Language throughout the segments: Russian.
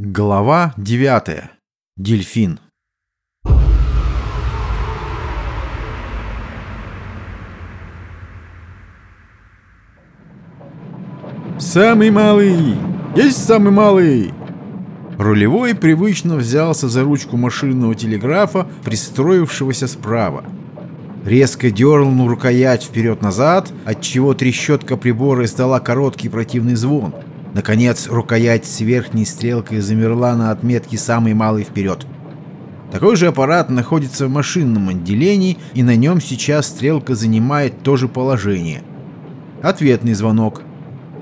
Глава 9. Дельфин. Самый малый! Есть самый малый! Рулевой привычно взялся за ручку машинного телеграфа, пристроившегося справа. Резко дернул рукоять вперед-назад, отчего трещотка прибора издала короткий противный звон — Наконец, рукоять с верхней стрелкой замерла на отметке «самый малый вперед». Такой же аппарат находится в машинном отделении, и на нем сейчас стрелка занимает то же положение. Ответный звонок.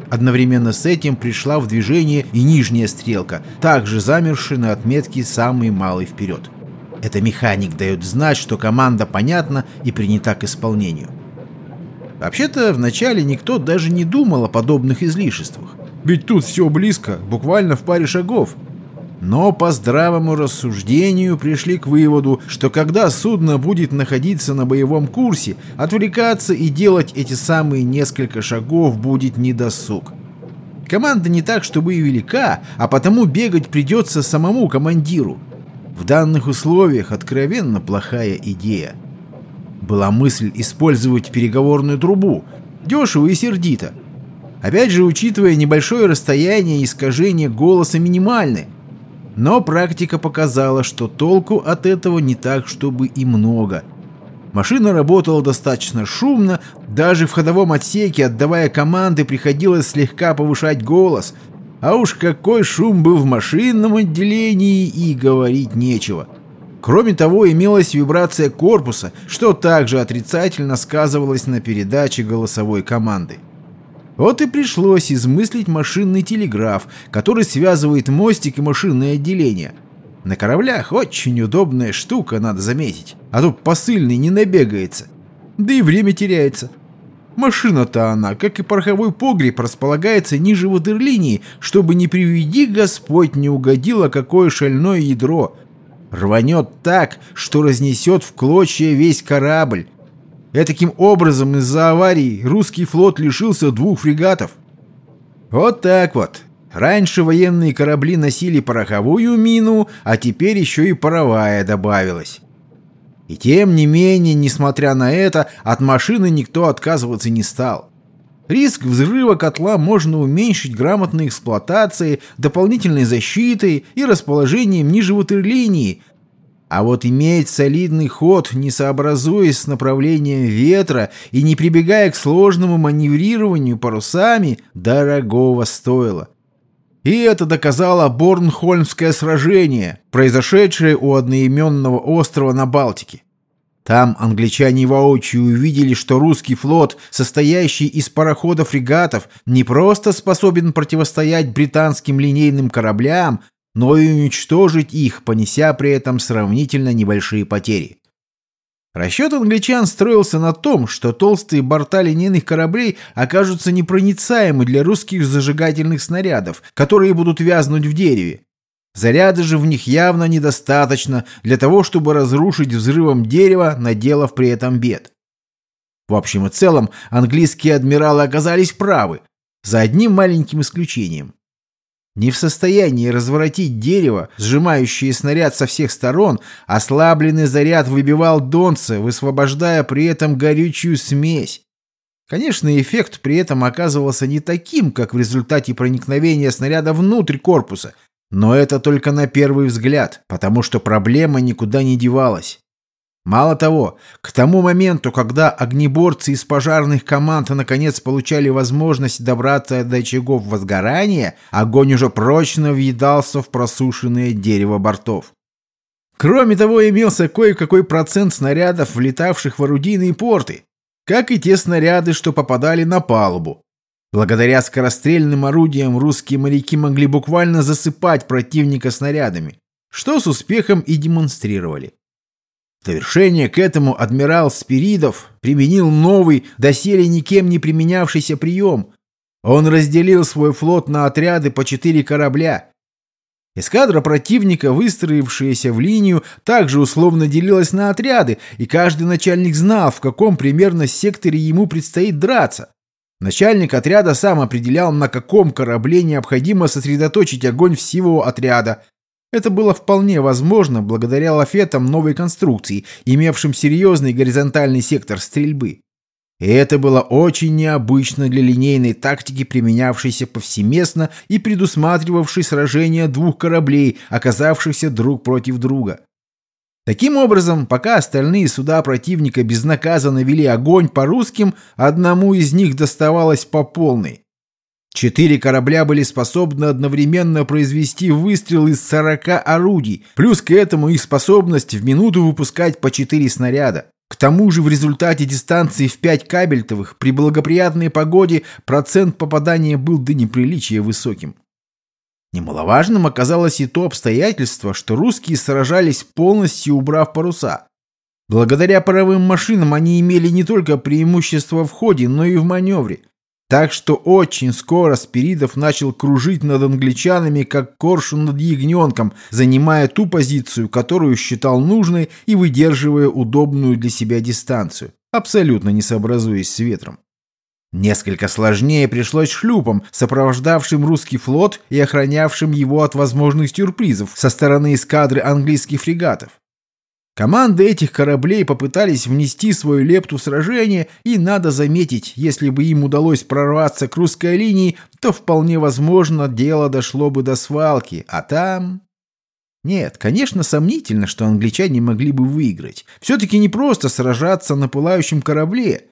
Одновременно с этим пришла в движение и нижняя стрелка, также замершая на отметке «самый малый вперед». Это механик дает знать, что команда понятна и принята к исполнению. Вообще-то, вначале никто даже не думал о подобных излишествах. Ведь тут все близко, буквально в паре шагов. Но по здравому рассуждению пришли к выводу, что когда судно будет находиться на боевом курсе, отвлекаться и делать эти самые несколько шагов будет недосуг. Команда не так, чтобы и велика, а потому бегать придется самому командиру. В данных условиях откровенно плохая идея. Была мысль использовать переговорную трубу. Дешево и сердито. Опять же, учитывая небольшое расстояние, искажение голоса минимальны. Но практика показала, что толку от этого не так, чтобы и много. Машина работала достаточно шумно, даже в ходовом отсеке, отдавая команды, приходилось слегка повышать голос. А уж какой шум был в машинном отделении, и говорить нечего. Кроме того, имелась вибрация корпуса, что также отрицательно сказывалось на передаче голосовой команды. Вот и пришлось измыслить машинный телеграф, который связывает мостик и машинное отделение. На кораблях очень удобная штука, надо заметить. А то посыльный не набегается. Да и время теряется. Машина-то она, как и пороховой погреб, располагается ниже ватерлинии, чтобы не приведи Господь не угодило какое шальное ядро. Рванет так, что разнесет в клочья весь корабль. Этаким образом из-за аварии русский флот лишился двух фрегатов. Вот так вот. Раньше военные корабли носили пороховую мину, а теперь еще и паровая добавилась. И тем не менее, несмотря на это, от машины никто отказываться не стал. Риск взрыва котла можно уменьшить грамотной эксплуатацией, дополнительной защитой и расположением ниже ватерлинии, а вот иметь солидный ход, не сообразуясь с направлением ветра и не прибегая к сложному маневрированию парусами, дорогого стоило. И это доказало Борнхольмское сражение, произошедшее у одноименного острова на Балтике. Там англичане воочию увидели, что русский флот, состоящий из пароходов-фрегатов, не просто способен противостоять британским линейным кораблям, но и уничтожить их, понеся при этом сравнительно небольшие потери. Расчет англичан строился на том, что толстые борта линейных кораблей окажутся непроницаемы для русских зажигательных снарядов, которые будут вязнуть в дереве. Заряда же в них явно недостаточно для того, чтобы разрушить взрывом дерево, наделав при этом бед. В общем и целом, английские адмиралы оказались правы, за одним маленьким исключением не в состоянии разворотить дерево, сжимающее снаряд со всех сторон, ослабленный заряд выбивал донце, высвобождая при этом горючую смесь. Конечно, эффект при этом оказывался не таким, как в результате проникновения снаряда внутрь корпуса, но это только на первый взгляд, потому что проблема никуда не девалась. Мало того, к тому моменту, когда огнеборцы из пожарных команд наконец получали возможность добраться до очагов возгорания, огонь уже прочно въедался в просушенное дерево бортов. Кроме того, имелся кое-какой процент снарядов, влетавших в орудийные порты, как и те снаряды, что попадали на палубу. Благодаря скорострельным орудиям русские моряки могли буквально засыпать противника снарядами, что с успехом и демонстрировали. Довершение к этому адмирал Спиридов применил новый, доселе никем не применявшийся прием. Он разделил свой флот на отряды по четыре корабля. Эскадра противника, выстроившаяся в линию, также условно делилась на отряды, и каждый начальник знал, в каком примерно секторе ему предстоит драться. Начальник отряда сам определял, на каком корабле необходимо сосредоточить огонь всего отряда. Это было вполне возможно благодаря лафетам новой конструкции, имевшим серьезный горизонтальный сектор стрельбы. И это было очень необычно для линейной тактики, применявшейся повсеместно и предусматривавшей сражение двух кораблей, оказавшихся друг против друга. Таким образом, пока остальные суда противника безнаказанно вели огонь по русским, одному из них доставалось по полной. Четыре корабля были способны одновременно произвести выстрел из 40 орудий, плюс к этому их способность в минуту выпускать по четыре снаряда. К тому же в результате дистанции в 5 кабельтовых при благоприятной погоде процент попадания был до неприличия высоким. Немаловажным оказалось и то обстоятельство, что русские сражались полностью убрав паруса. Благодаря паровым машинам они имели не только преимущество в ходе, но и в маневре. Так что очень скоро Спиридов начал кружить над англичанами, как коршун над ягненком, занимая ту позицию, которую считал нужной и выдерживая удобную для себя дистанцию, абсолютно не сообразуясь с ветром. Несколько сложнее пришлось шлюпам, сопровождавшим русский флот и охранявшим его от возможных сюрпризов со стороны эскадры английских фрегатов. Команды этих кораблей попытались внести свою лепту в сражение, и, надо заметить, если бы им удалось прорваться к русской линии, то вполне возможно дело дошло бы до свалки, а там... Нет, конечно, сомнительно, что англичане могли бы выиграть. Все-таки не просто сражаться на пылающем корабле.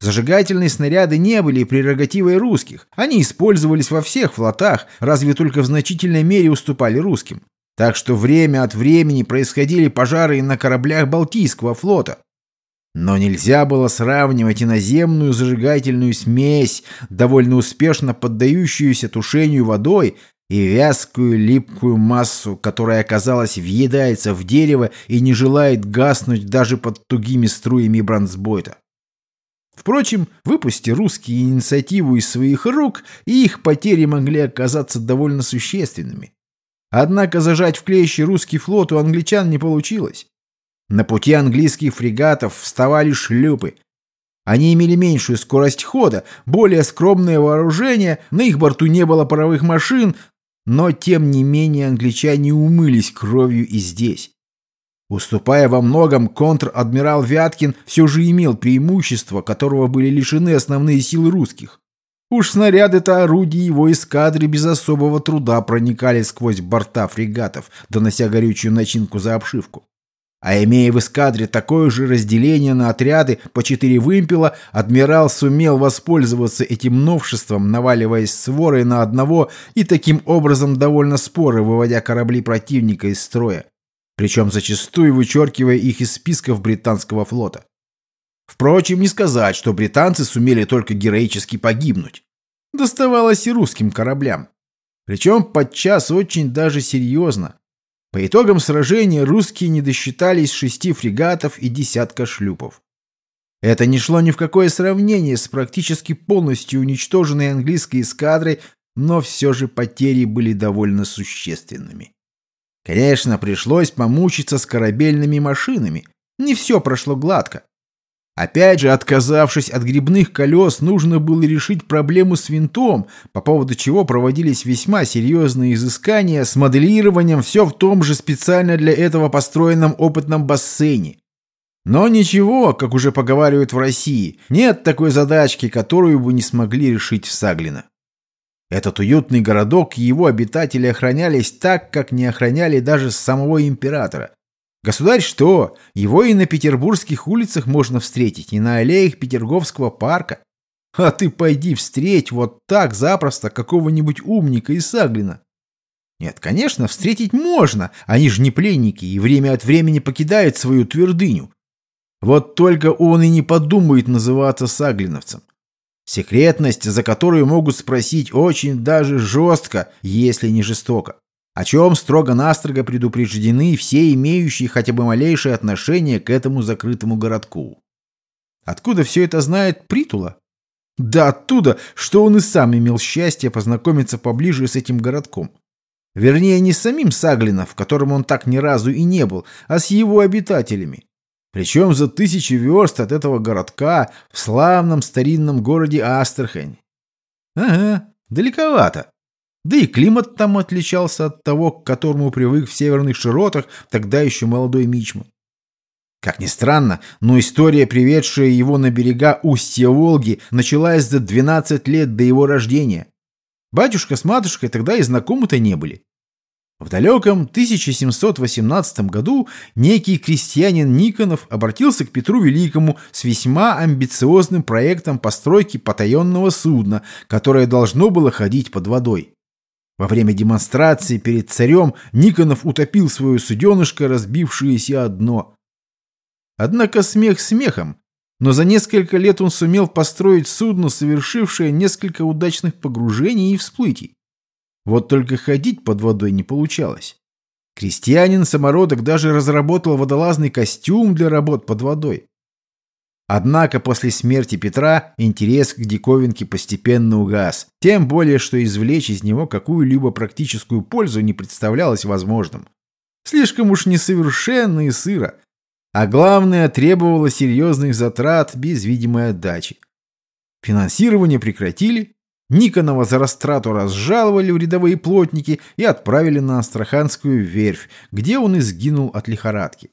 Зажигательные снаряды не были прерогативой русских. Они использовались во всех флотах, разве только в значительной мере уступали русским. Так что время от времени происходили пожары и на кораблях Балтийского флота. Но нельзя было сравнивать иноземную зажигательную смесь, довольно успешно поддающуюся тушению водой, и вязкую липкую массу, которая, казалось, въедается в дерево и не желает гаснуть даже под тугими струями бронзбойта. Впрочем, выпусти русские инициативу из своих рук, и их потери могли оказаться довольно существенными. Однако зажать в клещи русский флот у англичан не получилось. На пути английских фрегатов вставали шлюпы. Они имели меньшую скорость хода, более скромное вооружение, на их борту не было паровых машин, но тем не менее англичане умылись кровью и здесь. Уступая во многом, контр-адмирал Вяткин все же имел преимущество, которого были лишены основные силы русских. Уж снаряды-то орудий его эскадры без особого труда проникали сквозь борта фрегатов, донося горючую начинку за обшивку. А имея в эскадре такое же разделение на отряды по четыре вымпела, адмирал сумел воспользоваться этим новшеством, наваливаясь сворой на одного и таким образом довольно споро выводя корабли противника из строя причем зачастую вычеркивая их из списков британского флота. Впрочем, не сказать, что британцы сумели только героически погибнуть. Доставалось и русским кораблям. Причем подчас очень даже серьезно. По итогам сражения русские не досчитались шести фрегатов и десятка шлюпов. Это не шло ни в какое сравнение с практически полностью уничтоженной английской эскадрой, но все же потери были довольно существенными. Конечно, пришлось помучиться с корабельными машинами. Не все прошло гладко. Опять же, отказавшись от грибных колес, нужно было решить проблему с винтом, по поводу чего проводились весьма серьезные изыскания с моделированием все в том же специально для этого построенном опытном бассейне. Но ничего, как уже поговаривают в России, нет такой задачки, которую бы не смогли решить в Саглино. Этот уютный городок и его обитатели охранялись так, как не охраняли даже самого императора. Государь что? Его и на петербургских улицах можно встретить, и на аллеях Петерговского парка. А ты пойди встреть вот так запросто какого-нибудь умника из Саглина. Нет, конечно, встретить можно, они же не пленники и время от времени покидают свою твердыню. Вот только он и не подумает называться саглиновцем. Секретность, за которую могут спросить очень даже жестко, если не жестоко. О чем строго-настрого предупреждены все имеющие хотя бы малейшее отношение к этому закрытому городку. Откуда все это знает Притула? Да оттуда, что он и сам имел счастье познакомиться поближе с этим городком. Вернее, не с самим Саглина, в котором он так ни разу и не был, а с его обитателями. Причем за тысячи верст от этого городка в славном старинном городе Астрахань. Ага, далековато. Да и климат там отличался от того, к которому привык в северных широтах тогда еще молодой Мичман. Как ни странно, но история, приведшая его на берега устья Волги, началась за 12 лет до его рождения. Батюшка с матушкой тогда и знакомы-то не были. В далеком 1718 году некий крестьянин Никонов обратился к Петру Великому с весьма амбициозным проектом постройки потаенного судна, которое должно было ходить под водой. Во время демонстрации перед царем Никонов утопил свое суденышко, разбившееся одно. Однако смех смехом, но за несколько лет он сумел построить судно, совершившее несколько удачных погружений и всплытий. Вот только ходить под водой не получалось. Крестьянин-самородок даже разработал водолазный костюм для работ под водой. Однако после смерти Петра интерес к диковинке постепенно угас, тем более, что извлечь из него какую-либо практическую пользу не представлялось возможным. Слишком уж несовершенно и сыро, а главное, требовало серьезных затрат без видимой отдачи. Финансирование прекратили, Никонова за растрату разжаловали в рядовые плотники и отправили на Астраханскую верфь, где он и сгинул от лихорадки.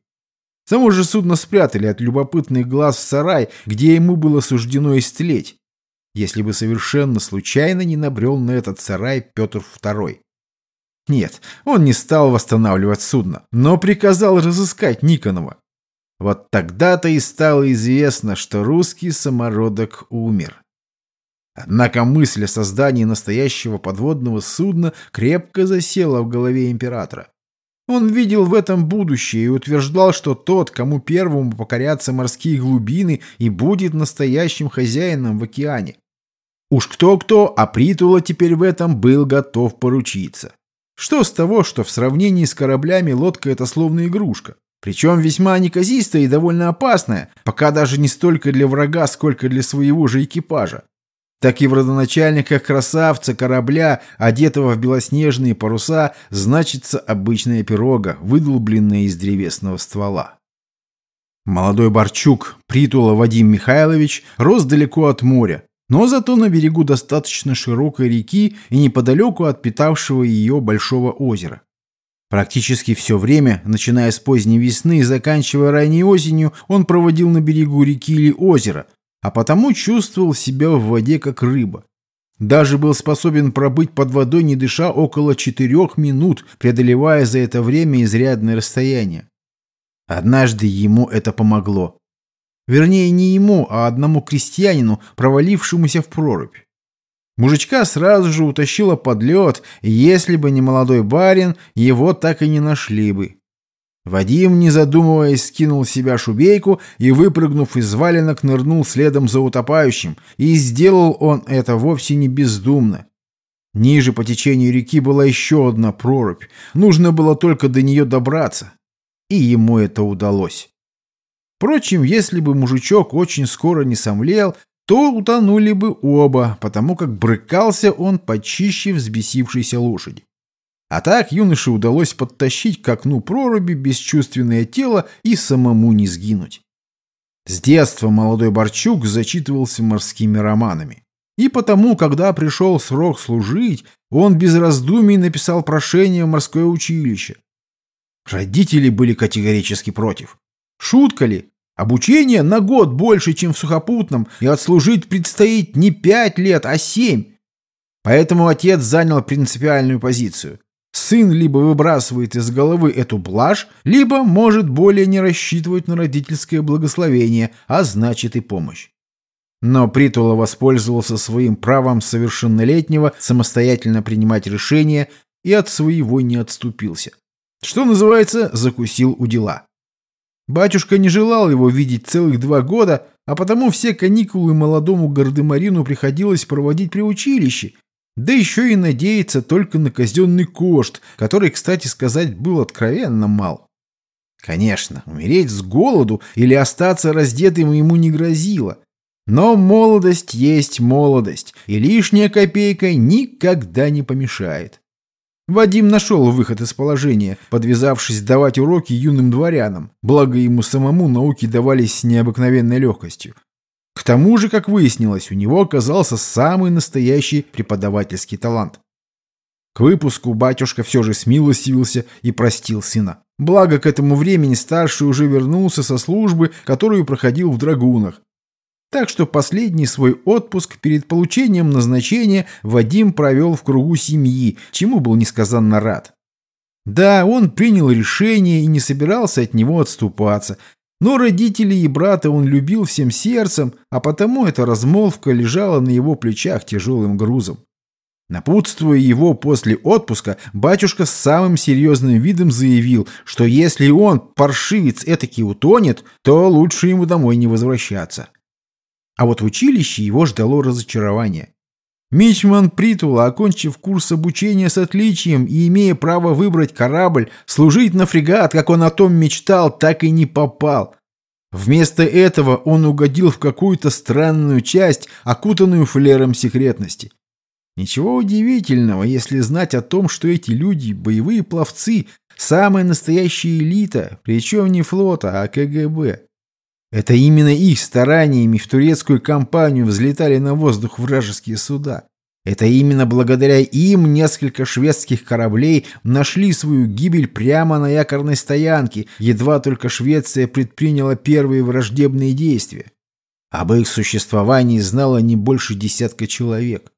Само же судно спрятали от любопытных глаз в сарай, где ему было суждено истлеть, если бы совершенно случайно не набрел на этот сарай Петр II. Нет, он не стал восстанавливать судно, но приказал разыскать Никонова. Вот тогда-то и стало известно, что русский самородок умер. Однако мысль о создании настоящего подводного судна крепко засела в голове императора. Он видел в этом будущее и утверждал, что тот, кому первому покорятся морские глубины, и будет настоящим хозяином в океане. Уж кто-кто, а Притула теперь в этом был готов поручиться. Что с того, что в сравнении с кораблями лодка – это словно игрушка? Причем весьма неказистая и довольно опасная, пока даже не столько для врага, сколько для своего же экипажа так и в родоначальниках красавца корабля, одетого в белоснежные паруса, значится обычная пирога, выдолбленная из древесного ствола. Молодой Борчук, Притула Вадим Михайлович, рос далеко от моря, но зато на берегу достаточно широкой реки и неподалеку от питавшего ее большого озера. Практически все время, начиная с поздней весны и заканчивая ранней осенью, он проводил на берегу реки или озера, а потому чувствовал себя в воде как рыба. Даже был способен пробыть под водой, не дыша, около четырех минут, преодолевая за это время изрядное расстояние. Однажды ему это помогло. Вернее, не ему, а одному крестьянину, провалившемуся в прорубь. Мужичка сразу же утащило под лед, и если бы не молодой барин, его так и не нашли бы. Вадим, не задумываясь, скинул с себя шубейку и, выпрыгнув из валенок, нырнул следом за утопающим, и сделал он это вовсе не бездумно. Ниже по течению реки была еще одна прорубь, нужно было только до нее добраться, и ему это удалось. Впрочем, если бы мужичок очень скоро не сомлел, то утонули бы оба, потому как брыкался он почище взбесившейся лошади. А так юноше удалось подтащить к окну проруби бесчувственное тело и самому не сгинуть. С детства молодой Борчук зачитывался морскими романами. И потому, когда пришел срок служить, он без раздумий написал прошение в морское училище. Родители были категорически против. Шутка ли? Обучение на год больше, чем в сухопутном, и отслужить предстоит не пять лет, а семь. Поэтому отец занял принципиальную позицию. Сын либо выбрасывает из головы эту блажь, либо может более не рассчитывать на родительское благословение, а значит и помощь. Но Притула воспользовался своим правом совершеннолетнего самостоятельно принимать решения и от своего не отступился. Что называется, закусил у дела. Батюшка не желал его видеть целых два года, а потому все каникулы молодому Гардемарину приходилось проводить при училище, да еще и надеяться только на казенный кошт, который, кстати сказать, был откровенно мал. Конечно, умереть с голоду или остаться раздетым ему не грозило. Но молодость есть молодость, и лишняя копейка никогда не помешает. Вадим нашел выход из положения, подвязавшись давать уроки юным дворянам, благо ему самому науки давались с необыкновенной легкостью. К тому же, как выяснилось, у него оказался самый настоящий преподавательский талант. К выпуску батюшка все же смилостивился и простил сына. Благо, к этому времени старший уже вернулся со службы, которую проходил в драгунах. Так что последний свой отпуск перед получением назначения Вадим провел в кругу семьи, чему был несказанно рад. Да, он принял решение и не собирался от него отступаться, но родителей и брата он любил всем сердцем, а потому эта размолвка лежала на его плечах тяжелым грузом. Напутствуя его после отпуска, батюшка с самым серьезным видом заявил, что если он, паршивец, этаки утонет, то лучше ему домой не возвращаться. А вот в училище его ждало разочарование. Мичман Притула, окончив курс обучения с отличием и имея право выбрать корабль, служить на фрегат, как он о том мечтал, так и не попал. Вместо этого он угодил в какую-то странную часть, окутанную флером секретности. Ничего удивительного, если знать о том, что эти люди – боевые пловцы, самая настоящая элита, причем не флота, а КГБ. Это именно их стараниями в турецкую кампанию взлетали на воздух вражеские суда. Это именно благодаря им несколько шведских кораблей нашли свою гибель прямо на якорной стоянке, едва только Швеция предприняла первые враждебные действия. Об их существовании знало не больше десятка человек.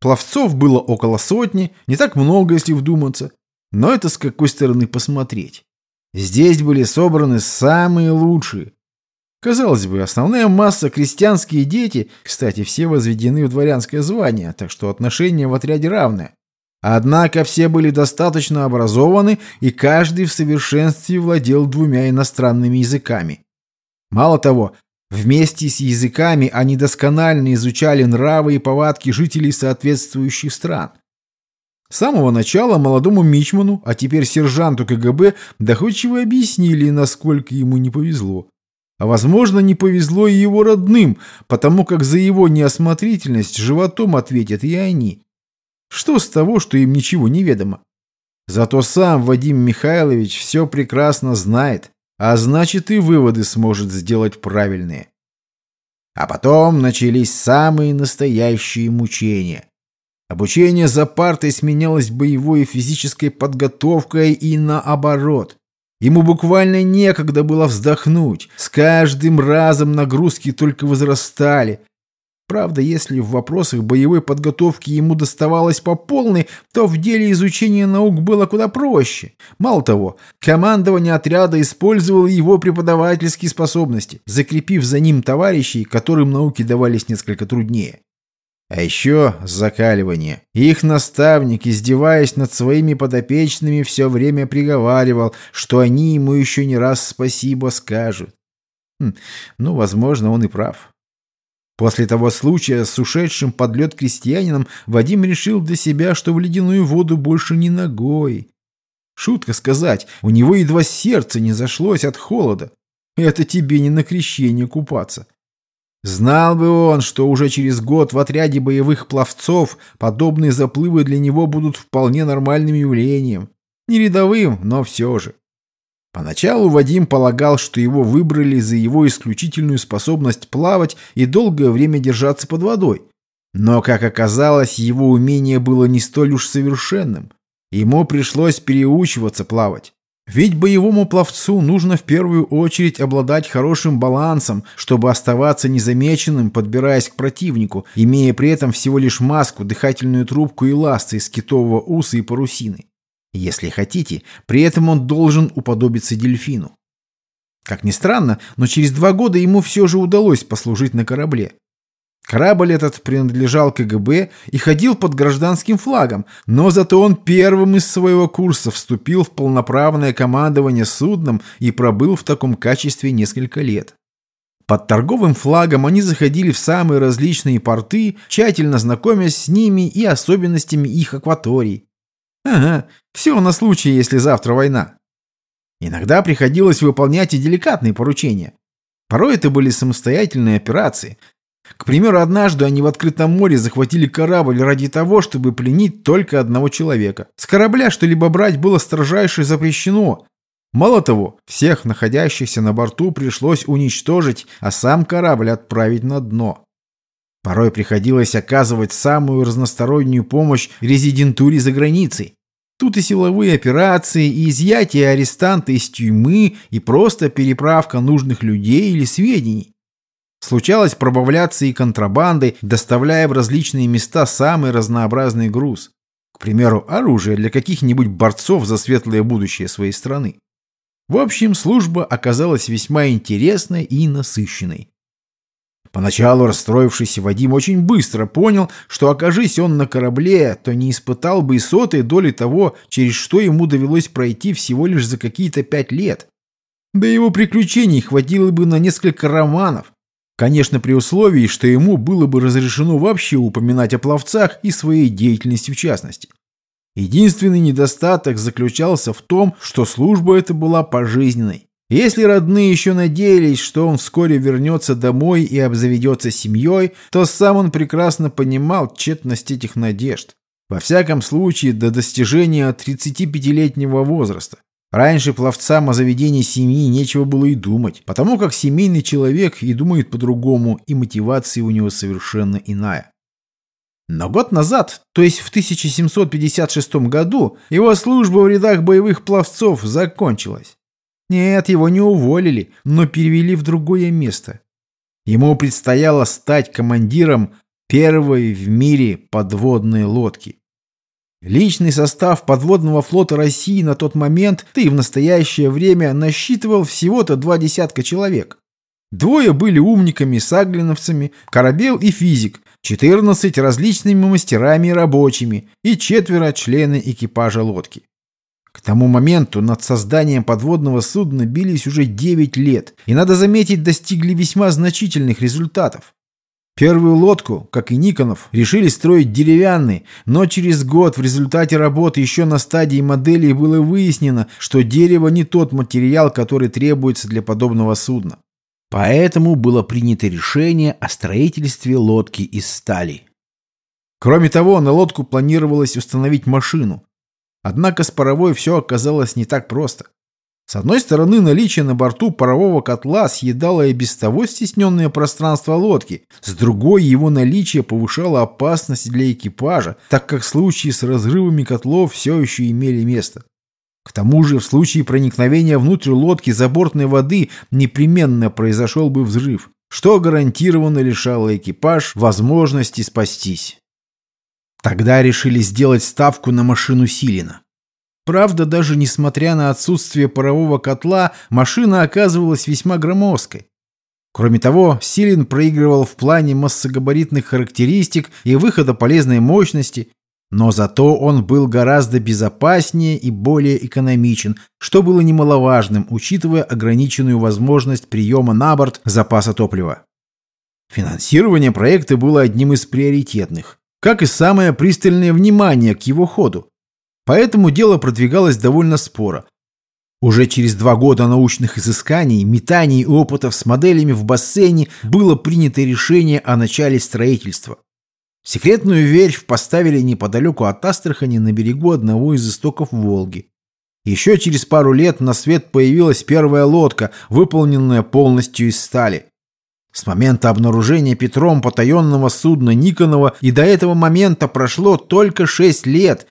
Пловцов было около сотни, не так много, если вдуматься. Но это с какой стороны посмотреть. Здесь были собраны самые лучшие. Казалось бы, основная масса крестьянские дети, кстати, все возведены в дворянское звание, так что отношение в отряде равное. Однако все были достаточно образованы, и каждый в совершенстве владел двумя иностранными языками. Мало того, Вместе с языками они досконально изучали нравы и повадки жителей соответствующих стран. С самого начала молодому мичману, а теперь сержанту КГБ, доходчиво объяснили, насколько ему не повезло. А возможно, не повезло и его родным, потому как за его неосмотрительность животом ответят и они. Что с того, что им ничего не ведомо? Зато сам Вадим Михайлович все прекрасно знает а значит и выводы сможет сделать правильные. А потом начались самые настоящие мучения. Обучение за партой сменялось боевой и физической подготовкой и наоборот. Ему буквально некогда было вздохнуть. С каждым разом нагрузки только возрастали, Правда, если в вопросах боевой подготовки ему доставалось по полной, то в деле изучения наук было куда проще. Мало того, командование отряда использовало его преподавательские способности, закрепив за ним товарищей, которым науки давались несколько труднее. А еще закаливание. Их наставник, издеваясь над своими подопечными, все время приговаривал, что они ему еще не раз спасибо скажут. Хм, ну, возможно, он и прав. После того случая с ушедшим под лед крестьянином Вадим решил для себя, что в ледяную воду больше не ногой. Шутка сказать, у него едва сердце не зашлось от холода. Это тебе не на крещение купаться. Знал бы он, что уже через год в отряде боевых пловцов подобные заплывы для него будут вполне нормальным явлением. Не рядовым, но все же. Поначалу Вадим полагал, что его выбрали за его исключительную способность плавать и долгое время держаться под водой. Но, как оказалось, его умение было не столь уж совершенным. Ему пришлось переучиваться плавать. Ведь боевому пловцу нужно в первую очередь обладать хорошим балансом, чтобы оставаться незамеченным, подбираясь к противнику, имея при этом всего лишь маску, дыхательную трубку и ласты из китового уса и парусины. Если хотите, при этом он должен уподобиться дельфину. Как ни странно, но через два года ему все же удалось послужить на корабле. Корабль этот принадлежал КГБ и ходил под гражданским флагом, но зато он первым из своего курса вступил в полноправное командование судном и пробыл в таком качестве несколько лет. Под торговым флагом они заходили в самые различные порты, тщательно знакомясь с ними и особенностями их акваторий. Ага, все на случай, если завтра война. Иногда приходилось выполнять и деликатные поручения. Порой это были самостоятельные операции. К примеру, однажды они в открытом море захватили корабль ради того, чтобы пленить только одного человека. С корабля что-либо брать было строжайше запрещено. Мало того, всех находящихся на борту пришлось уничтожить, а сам корабль отправить на дно. Порой приходилось оказывать самую разностороннюю помощь резидентуре за границей. Тут и силовые операции, и изъятие арестанта из тюрьмы, и просто переправка нужных людей или сведений. Случалось пробавляться и контрабандой, доставляя в различные места самый разнообразный груз. К примеру, оружие для каких-нибудь борцов за светлое будущее своей страны. В общем, служба оказалась весьма интересной и насыщенной. Поначалу расстроившийся Вадим очень быстро понял, что окажись он на корабле, то не испытал бы и сотой доли того, через что ему довелось пройти всего лишь за какие-то пять лет. Да его приключений хватило бы на несколько романов. Конечно, при условии, что ему было бы разрешено вообще упоминать о пловцах и своей деятельности в частности. Единственный недостаток заключался в том, что служба эта была пожизненной. Если родные еще надеялись, что он вскоре вернется домой и обзаведется семьей, то сам он прекрасно понимал тщетность этих надежд. Во всяком случае, до достижения 35-летнего возраста. Раньше пловцам о заведении семьи нечего было и думать, потому как семейный человек и думает по-другому, и мотивация у него совершенно иная. Но год назад, то есть в 1756 году, его служба в рядах боевых пловцов закончилась. Нет, его не уволили, но перевели в другое место. Ему предстояло стать командиром первой в мире подводной лодки. Личный состав подводного флота России на тот момент, да и в настоящее время, насчитывал всего-то два десятка человек. Двое были умниками-саглиновцами, корабел и физик, 14 различными мастерами и рабочими и четверо члены экипажа лодки. К тому моменту над созданием подводного судна бились уже 9 лет, и, надо заметить, достигли весьма значительных результатов. Первую лодку, как и Никонов, решили строить деревянной, но через год в результате работы еще на стадии моделей было выяснено, что дерево не тот материал, который требуется для подобного судна. Поэтому было принято решение о строительстве лодки из стали. Кроме того, на лодку планировалось установить машину, Однако с паровой все оказалось не так просто. С одной стороны, наличие на борту парового котла съедало и без того стесненное пространство лодки, с другой его наличие повышало опасность для экипажа, так как случаи с разрывами котлов все еще имели место. К тому же в случае проникновения внутрь лодки забортной воды непременно произошел бы взрыв, что гарантированно лишало экипаж возможности спастись. Тогда решили сделать ставку на машину Силина. Правда, даже несмотря на отсутствие парового котла, машина оказывалась весьма громоздкой. Кроме того, Силин проигрывал в плане массогабаритных характеристик и выхода полезной мощности, но зато он был гораздо безопаснее и более экономичен, что было немаловажным, учитывая ограниченную возможность приема на борт запаса топлива. Финансирование проекта было одним из приоритетных как и самое пристальное внимание к его ходу. Поэтому дело продвигалось довольно споро. Уже через два года научных изысканий, метаний и опытов с моделями в бассейне было принято решение о начале строительства. Секретную верфь поставили неподалеку от Астрахани на берегу одного из истоков Волги. Еще через пару лет на свет появилась первая лодка, выполненная полностью из стали. С момента обнаружения Петром потаенного судна Никонова и до этого момента прошло только шесть лет,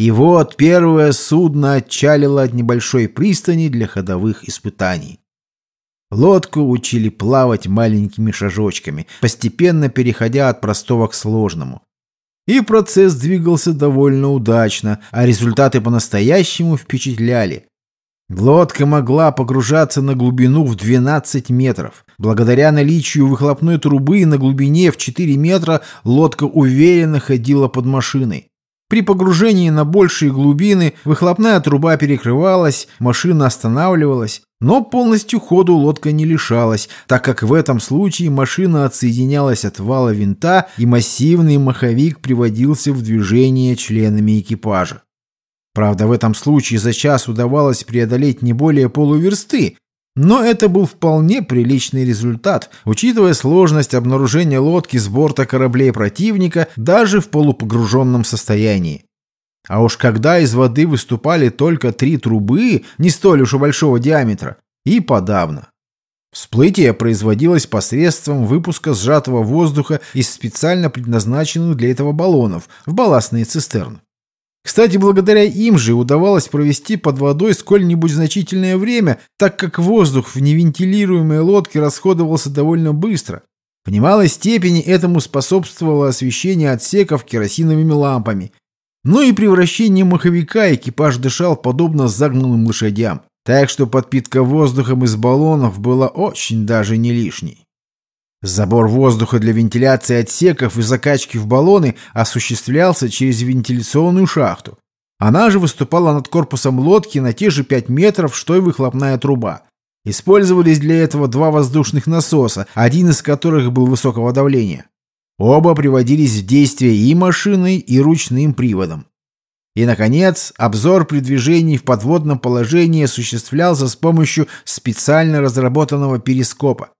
и вот первое судно отчалило от небольшой пристани для ходовых испытаний. Лодку учили плавать маленькими шажочками, постепенно переходя от простого к сложному. И процесс двигался довольно удачно, а результаты по-настоящему впечатляли. Лодка могла погружаться на глубину в 12 метров. Благодаря наличию выхлопной трубы на глубине в 4 метра лодка уверенно ходила под машиной. При погружении на большие глубины выхлопная труба перекрывалась, машина останавливалась, но полностью ходу лодка не лишалась, так как в этом случае машина отсоединялась от вала винта и массивный маховик приводился в движение членами экипажа. Правда, в этом случае за час удавалось преодолеть не более полуверсты, Но это был вполне приличный результат, учитывая сложность обнаружения лодки с борта кораблей противника даже в полупогруженном состоянии. А уж когда из воды выступали только три трубы, не столь уж и большого диаметра, и подавно. Всплытие производилось посредством выпуска сжатого воздуха из специально предназначенных для этого баллонов в балластные цистерны. Кстати, благодаря им же удавалось провести под водой сколь-нибудь значительное время, так как воздух в невентилируемой лодке расходовался довольно быстро. В немалой степени этому способствовало освещение отсеков керосиновыми лампами. Ну и при вращении маховика экипаж дышал подобно загнанным лошадям. Так что подпитка воздухом из баллонов была очень даже не лишней. Забор воздуха для вентиляции отсеков и закачки в баллоны осуществлялся через вентиляционную шахту. Она же выступала над корпусом лодки на те же 5 метров, что и выхлопная труба. Использовались для этого два воздушных насоса, один из которых был высокого давления. Оба приводились в действие и машиной, и ручным приводом. И, наконец, обзор при движении в подводном положении осуществлялся с помощью специально разработанного перископа.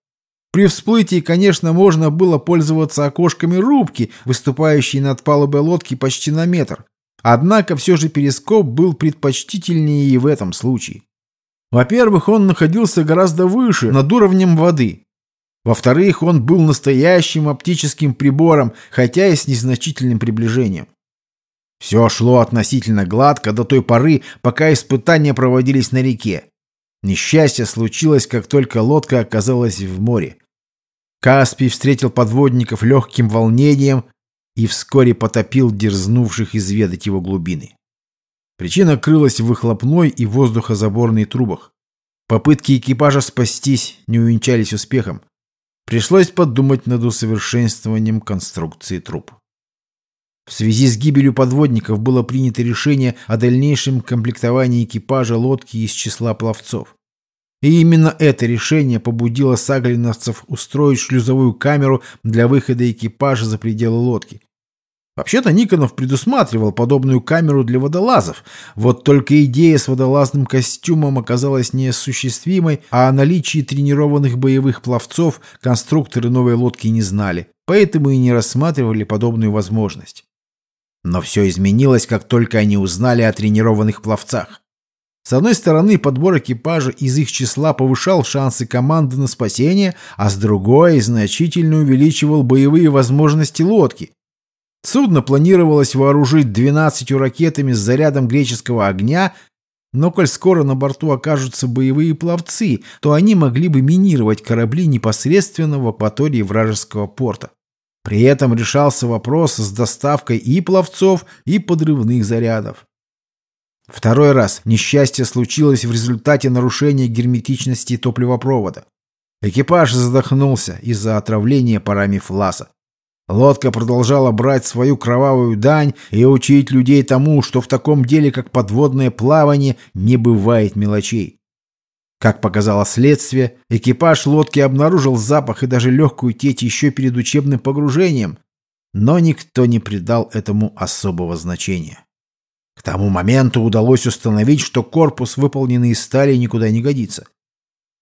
При всплытии, конечно, можно было пользоваться окошками рубки, выступающей над палубой лодки почти на метр. Однако все же перископ был предпочтительнее и в этом случае. Во-первых, он находился гораздо выше, над уровнем воды. Во-вторых, он был настоящим оптическим прибором, хотя и с незначительным приближением. Все шло относительно гладко до той поры, пока испытания проводились на реке. Несчастье случилось, как только лодка оказалась в море. Каспий встретил подводников легким волнением и вскоре потопил дерзнувших изведать его глубины. Причина крылась в выхлопной и воздухозаборной трубах. Попытки экипажа спастись не увенчались успехом. Пришлось подумать над усовершенствованием конструкции труб. В связи с гибелью подводников было принято решение о дальнейшем комплектовании экипажа лодки из числа пловцов. И именно это решение побудило саглиновцев устроить шлюзовую камеру для выхода экипажа за пределы лодки. Вообще-то Никонов предусматривал подобную камеру для водолазов, вот только идея с водолазным костюмом оказалась неосуществимой, а о наличии тренированных боевых пловцов конструкторы новой лодки не знали, поэтому и не рассматривали подобную возможность. Но все изменилось, как только они узнали о тренированных пловцах. С одной стороны, подбор экипажа из их числа повышал шансы команды на спасение, а с другой значительно увеличивал боевые возможности лодки. Судно планировалось вооружить 12 ракетами с зарядом греческого огня, но коль скоро на борту окажутся боевые пловцы, то они могли бы минировать корабли непосредственно в акватории вражеского порта. При этом решался вопрос с доставкой и пловцов, и подрывных зарядов. Второй раз несчастье случилось в результате нарушения герметичности топливопровода. Экипаж задохнулся из-за отравления парами фласа. Лодка продолжала брать свою кровавую дань и учить людей тому, что в таком деле, как подводное плавание, не бывает мелочей. Как показало следствие, экипаж лодки обнаружил запах и даже легкую течь еще перед учебным погружением, но никто не придал этому особого значения. К тому моменту удалось установить, что корпус, выполненный из стали, никуда не годится.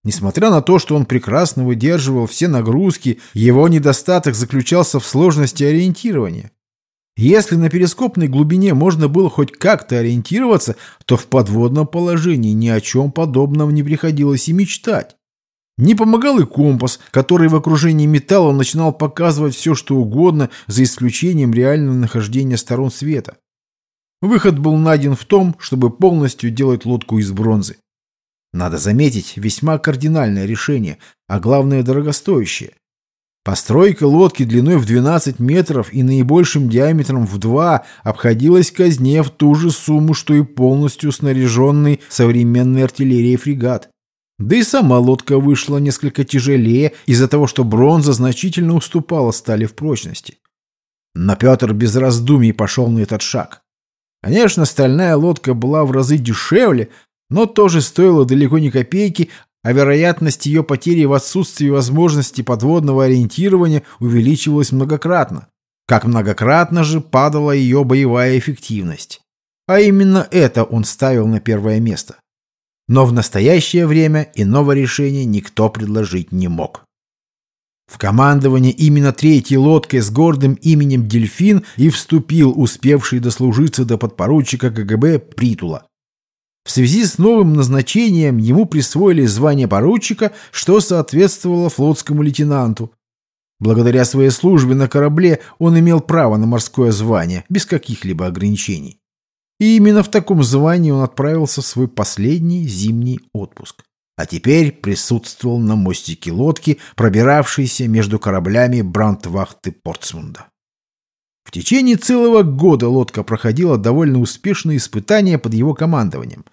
Несмотря на то, что он прекрасно выдерживал все нагрузки, его недостаток заключался в сложности ориентирования. Если на перископной глубине можно было хоть как-то ориентироваться, то в подводном положении ни о чем подобном не приходилось и мечтать. Не помогал и компас, который в окружении металла начинал показывать все, что угодно, за исключением реального нахождения сторон света. Выход был найден в том, чтобы полностью делать лодку из бронзы. Надо заметить, весьма кардинальное решение, а главное дорогостоящее. Постройка лодки длиной в 12 метров и наибольшим диаметром в 2 обходилась казне в ту же сумму, что и полностью снаряженный современной артиллерией фрегат. Да и сама лодка вышла несколько тяжелее из-за того, что бронза значительно уступала стали в прочности. Но Петр без раздумий пошел на этот шаг. Конечно, стальная лодка была в разы дешевле, но тоже стоила далеко не копейки, а вероятность ее потери в отсутствии возможности подводного ориентирования увеличивалась многократно. Как многократно же падала ее боевая эффективность. А именно это он ставил на первое место. Но в настоящее время иного решения никто предложить не мог. В командование именно третьей лодкой с гордым именем «Дельфин» и вступил успевший дослужиться до подпоручика КГБ Притула. В связи с новым назначением ему присвоили звание поручика, что соответствовало флотскому лейтенанту. Благодаря своей службе на корабле он имел право на морское звание, без каких-либо ограничений. И именно в таком звании он отправился в свой последний зимний отпуск. А теперь присутствовал на мостике лодки, пробиравшейся между кораблями Брандвахты Портсмунда. В течение целого года лодка проходила довольно успешные испытания под его командованием.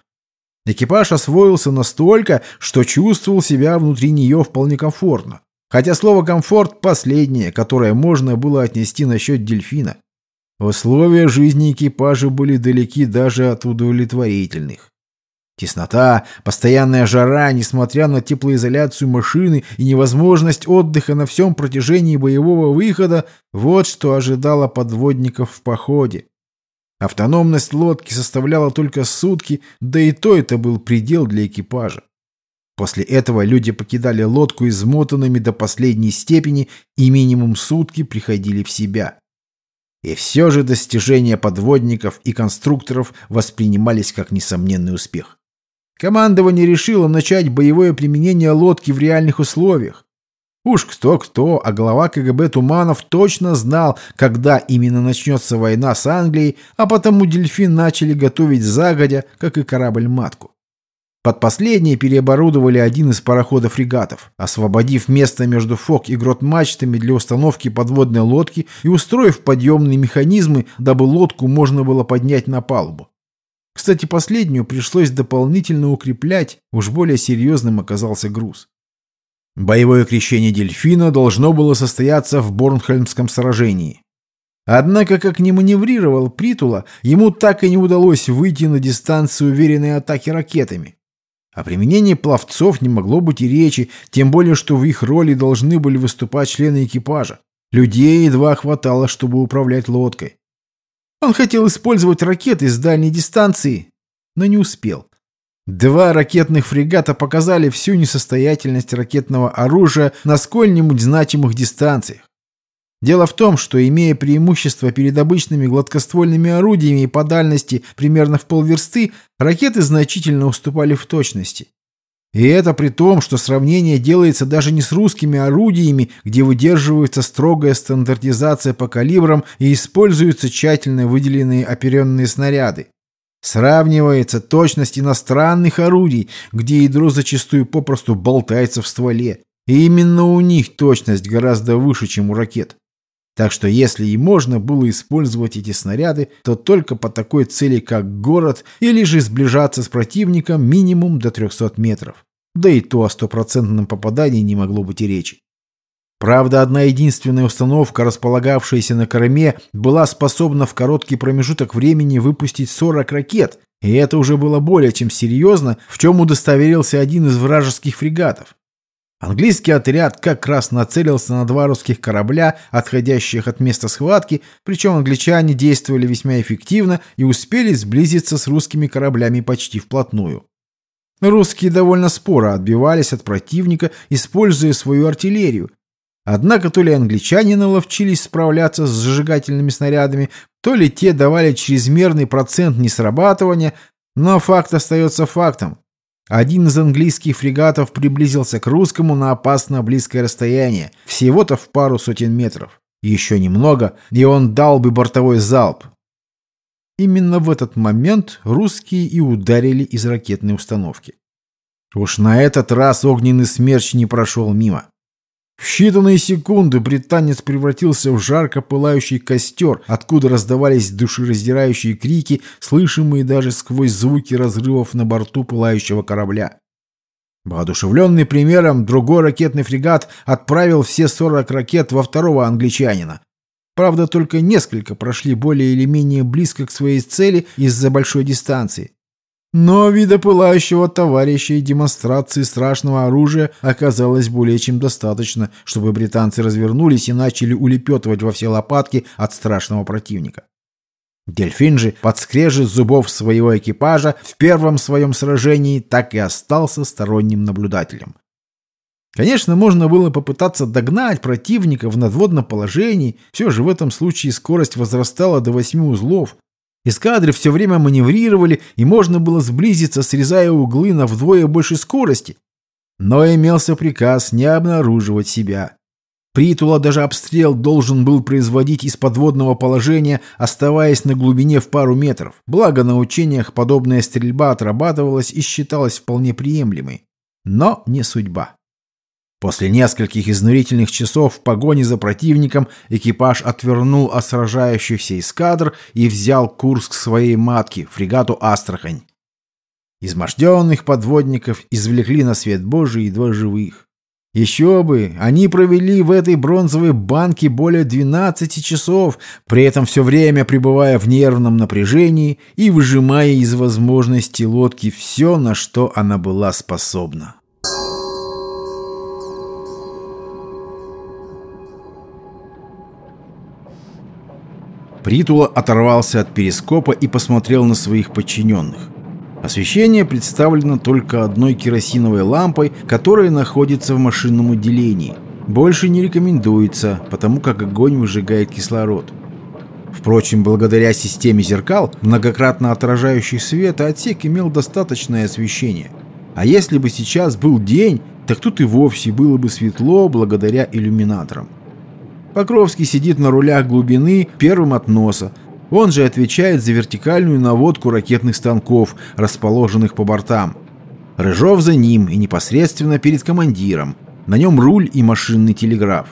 Экипаж освоился настолько, что чувствовал себя внутри нее вполне комфортно. Хотя слово «комфорт» — последнее, которое можно было отнести насчет дельфина. Условия жизни экипажа были далеки даже от удовлетворительных. Теснота, постоянная жара, несмотря на теплоизоляцию машины и невозможность отдыха на всем протяжении боевого выхода, вот что ожидало подводников в походе. Автономность лодки составляла только сутки, да и то это был предел для экипажа. После этого люди покидали лодку измотанными до последней степени и минимум сутки приходили в себя. И все же достижения подводников и конструкторов воспринимались как несомненный успех. Командование решило начать боевое применение лодки в реальных условиях. Уж кто-кто, а глава КГБ Туманов точно знал, когда именно начнется война с Англией, а потому «Дельфин» начали готовить загодя, как и корабль-матку. Под последнее переоборудовали один из пароходов-фрегатов, освободив место между фок и грот-мачтами для установки подводной лодки и устроив подъемные механизмы, дабы лодку можно было поднять на палубу. Кстати, последнюю пришлось дополнительно укреплять, уж более серьезным оказался груз. Боевое крещение дельфина должно было состояться в Борнхельмском сражении. Однако, как не маневрировал Притула, ему так и не удалось выйти на дистанцию уверенной атаки ракетами. О применении пловцов не могло быть и речи, тем более, что в их роли должны были выступать члены экипажа. Людей едва хватало, чтобы управлять лодкой. Он хотел использовать ракеты с дальней дистанции, но не успел. Два ракетных фрегата показали всю несостоятельность ракетного оружия на сколь-нибудь значимых дистанциях. Дело в том, что, имея преимущество перед обычными гладкоствольными орудиями по дальности примерно в полверсты, ракеты значительно уступали в точности. И это при том, что сравнение делается даже не с русскими орудиями, где выдерживается строгая стандартизация по калибрам и используются тщательно выделенные оперенные снаряды. Сравнивается точность иностранных орудий, где ядро зачастую попросту болтается в стволе. И именно у них точность гораздо выше, чем у ракет. Так что если и можно было использовать эти снаряды, то только по такой цели, как город, или же сближаться с противником минимум до 300 метров. Да и то о стопроцентном попадании не могло быть и речи. Правда, одна единственная установка, располагавшаяся на корме, была способна в короткий промежуток времени выпустить 40 ракет, и это уже было более чем серьезно, в чем удостоверился один из вражеских фрегатов. Английский отряд как раз нацелился на два русских корабля, отходящих от места схватки, причем англичане действовали весьма эффективно и успели сблизиться с русскими кораблями почти вплотную. Русские довольно споро отбивались от противника, используя свою артиллерию. Однако то ли англичане наловчились справляться с зажигательными снарядами, то ли те давали чрезмерный процент несрабатывания, но факт остается фактом. Один из английских фрегатов приблизился к русскому на опасно близкое расстояние, всего-то в пару сотен метров. Еще немного, и он дал бы бортовой залп. Именно в этот момент русские и ударили из ракетной установки. Уж на этот раз огненный смерч не прошел мимо. В считанные секунды британец превратился в жарко пылающий костер, откуда раздавались душераздирающие крики, слышимые даже сквозь звуки разрывов на борту пылающего корабля. Воодушевленный примером, другой ракетный фрегат отправил все 40 ракет во второго англичанина. Правда, только несколько прошли более или менее близко к своей цели из-за большой дистанции. Но вида пылающего товарища и демонстрации страшного оружия оказалось более чем достаточно, чтобы британцы развернулись и начали улепетывать во все лопатки от страшного противника. Дельфин же, под скрежет зубов своего экипажа, в первом своем сражении так и остался сторонним наблюдателем. Конечно, можно было попытаться догнать противника в надводном положении, все же в этом случае скорость возрастала до 8 узлов. Эскадры все время маневрировали, и можно было сблизиться, срезая углы на вдвое большей скорости. Но имелся приказ не обнаруживать себя. Притула даже обстрел должен был производить из подводного положения, оставаясь на глубине в пару метров. Благо на учениях подобная стрельба отрабатывалась и считалась вполне приемлемой. Но не судьба. После нескольких изнурительных часов в погоне за противником экипаж отвернул от сражающихся эскадр и взял курс к своей матке, фрегату «Астрахань». Изможденных подводников извлекли на свет Божий едва живых. Еще бы, они провели в этой бронзовой банке более 12 часов, при этом все время пребывая в нервном напряжении и выжимая из возможности лодки все, на что она была способна. Притула оторвался от перископа и посмотрел на своих подчиненных. Освещение представлено только одной керосиновой лампой, которая находится в машинном отделении. Больше не рекомендуется, потому как огонь выжигает кислород. Впрочем, благодаря системе зеркал, многократно отражающих свет, отсек имел достаточное освещение. А если бы сейчас был день, так тут и вовсе было бы светло благодаря иллюминаторам. Покровский сидит на рулях глубины первым от носа, он же отвечает за вертикальную наводку ракетных станков, расположенных по бортам. Рыжов за ним и непосредственно перед командиром. На нем руль и машинный телеграф.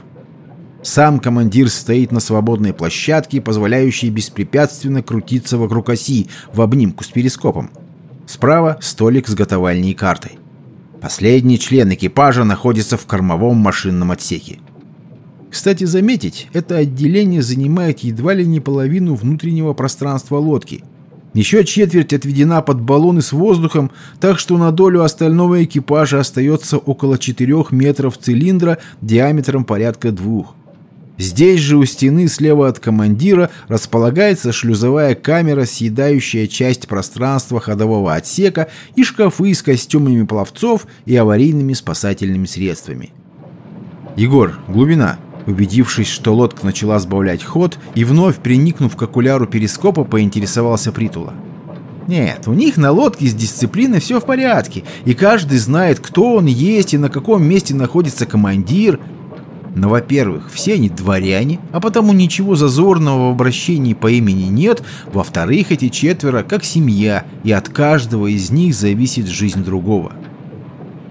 Сам командир стоит на свободной площадке, позволяющей беспрепятственно крутиться вокруг оси в обнимку с перископом. Справа столик с готовальней картой. Последний член экипажа находится в кормовом машинном отсеке. Кстати, заметить, это отделение занимает едва ли не половину внутреннего пространства лодки. Еще четверть отведена под баллоны с воздухом, так что на долю остального экипажа остается около 4 метров цилиндра диаметром порядка двух. Здесь же у стены слева от командира располагается шлюзовая камера, съедающая часть пространства ходового отсека и шкафы с костюмами пловцов и аварийными спасательными средствами. «Егор, глубина!» Убедившись, что лодка начала сбавлять ход, и вновь приникнув к окуляру перископа, поинтересовался Притула. Нет, у них на лодке с дисциплиной все в порядке, и каждый знает, кто он есть и на каком месте находится командир. Но, во-первых, все они дворяне, а потому ничего зазорного в обращении по имени нет. Во-вторых, эти четверо как семья, и от каждого из них зависит жизнь другого.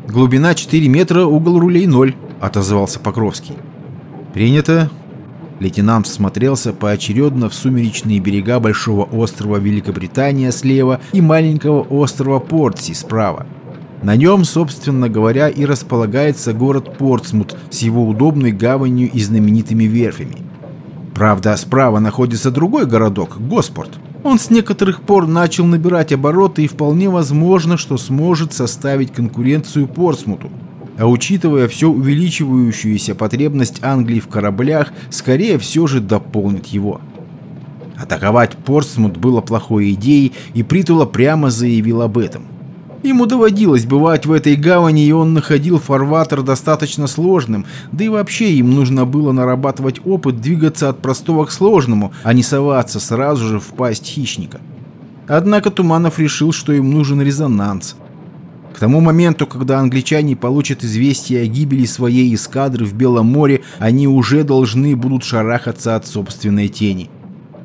«Глубина 4 метра, угол рулей 0», — отозвался Покровский. «Принято». Лейтенант смотрелся поочередно в сумеречные берега большого острова Великобритания слева и маленького острова Портси справа. На нем, собственно говоря, и располагается город Портсмут с его удобной гаванью и знаменитыми верфями. Правда, справа находится другой городок – Госпорт. Он с некоторых пор начал набирать обороты и вполне возможно, что сможет составить конкуренцию Портсмуту – а учитывая все увеличивающуюся потребность Англии в кораблях, скорее все же дополнит его. Атаковать Портсмут было плохой идеей, и Притула прямо заявил об этом. Ему доводилось бывать в этой гавани, и он находил фарватер достаточно сложным, да и вообще им нужно было нарабатывать опыт двигаться от простого к сложному, а не соваться сразу же в пасть хищника. Однако Туманов решил, что им нужен резонанс. К тому моменту, когда англичане получат известие о гибели своей эскадры в Белом море, они уже должны будут шарахаться от собственной тени.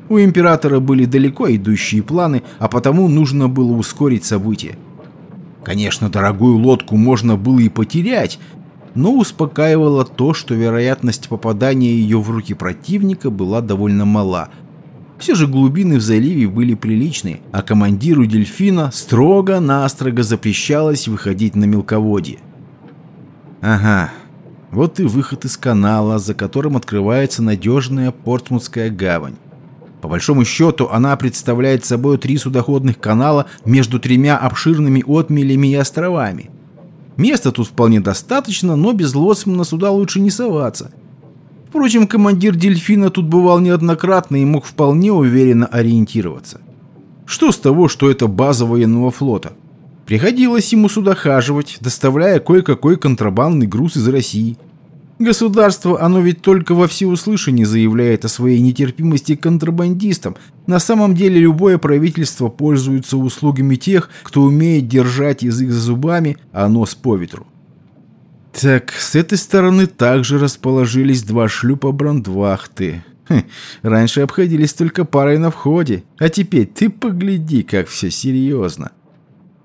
У императора были далеко идущие планы, а потому нужно было ускорить события. Конечно, дорогую лодку можно было и потерять, но успокаивало то, что вероятность попадания ее в руки противника была довольно мала – все же глубины в заливе были приличные, а командиру дельфина строго-настрого запрещалось выходить на мелководье. Ага, вот и выход из канала, за которым открывается надежная Портмутская гавань. По большому счету, она представляет собой три судоходных канала между тремя обширными отмелями и островами. Места тут вполне достаточно, но без лоцмана сюда лучше не соваться. Впрочем, командир «Дельфина» тут бывал неоднократно и мог вполне уверенно ориентироваться. Что с того, что это база военного флота? Приходилось ему сюда хаживать, доставляя кое-какой контрабандный груз из России. Государство, оно ведь только во всеуслышание заявляет о своей нетерпимости к контрабандистам. На самом деле любое правительство пользуется услугами тех, кто умеет держать язык за зубами, а нос по ветру. Так, с этой стороны также расположились два шлюпа брандвахты. Хм, раньше обходились только парой на входе, а теперь ты погляди, как все серьезно.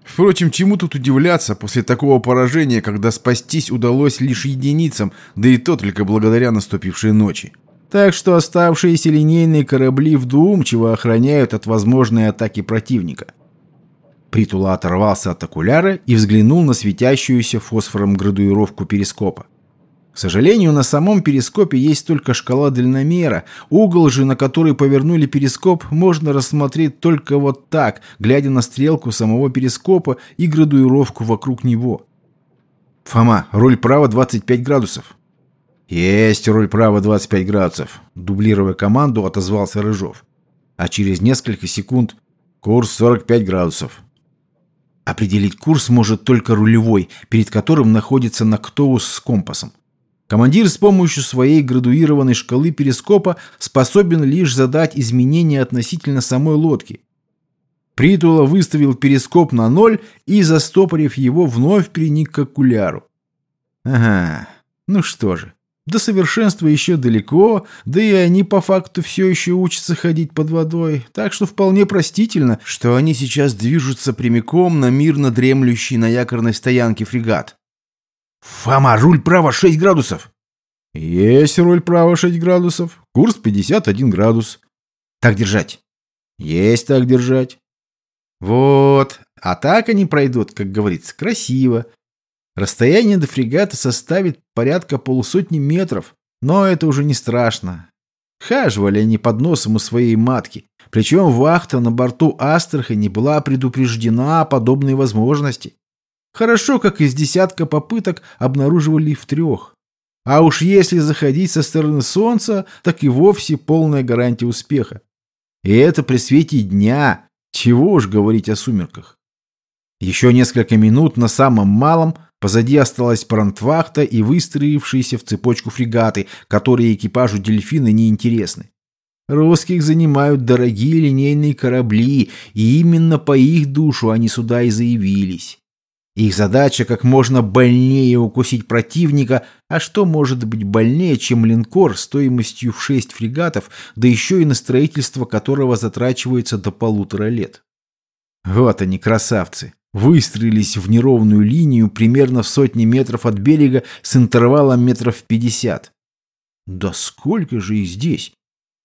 Впрочем, чему тут удивляться после такого поражения, когда спастись удалось лишь единицам, да и то только благодаря наступившей ночи. Так что оставшиеся линейные корабли вдумчиво охраняют от возможной атаки противника. Притула оторвался от окуляра и взглянул на светящуюся фосфором градуировку перископа. К сожалению, на самом перископе есть только шкала дальномера. Угол же, на который повернули перископ, можно рассмотреть только вот так, глядя на стрелку самого перископа и градуировку вокруг него. «Фома, руль право 25 градусов». «Есть руль право 25 градусов», — дублируя команду, отозвался Рыжов. А через несколько секунд курс 45 градусов. Определить курс может только рулевой, перед которым находится Нактоус с компасом. Командир с помощью своей градуированной шкалы перископа способен лишь задать изменения относительно самой лодки. Притула выставил перископ на ноль и, застопорив его, вновь приник к окуляру. Ага, ну что же, до совершенства еще далеко, да и они по факту все еще учатся ходить под водой, так что вполне простительно, что они сейчас движутся прямиком на мирно дремлющий на якорной стоянке фрегат. «Фома, руль право 6 градусов!» «Есть руль право 6 градусов. Курс 51 градус. Так держать». «Есть так держать». «Вот. А так они пройдут, как говорится, красиво. Расстояние до фрегата составит порядка полусотни метров, но это уже не страшно. Хаживали они под носом у своей матки, причем вахта на борту Астрахани была предупреждена о подобной возможности. Хорошо, как из десятка попыток обнаруживали в трех. А уж если заходить со стороны солнца, так и вовсе полная гарантия успеха. И это при свете дня. Чего уж говорить о сумерках. Еще несколько минут на самом малом позади осталась парантвахта и выстроившиеся в цепочку фрегаты, которые экипажу дельфина не интересны. Русских занимают дорогие линейные корабли, и именно по их душу они сюда и заявились. Их задача как можно больнее укусить противника, а что может быть больнее, чем линкор стоимостью в шесть фрегатов, да еще и на строительство которого затрачивается до полутора лет. Вот они, красавцы, выстроились в неровную линию примерно в сотни метров от берега с интервалом метров пятьдесят. Да сколько же их здесь?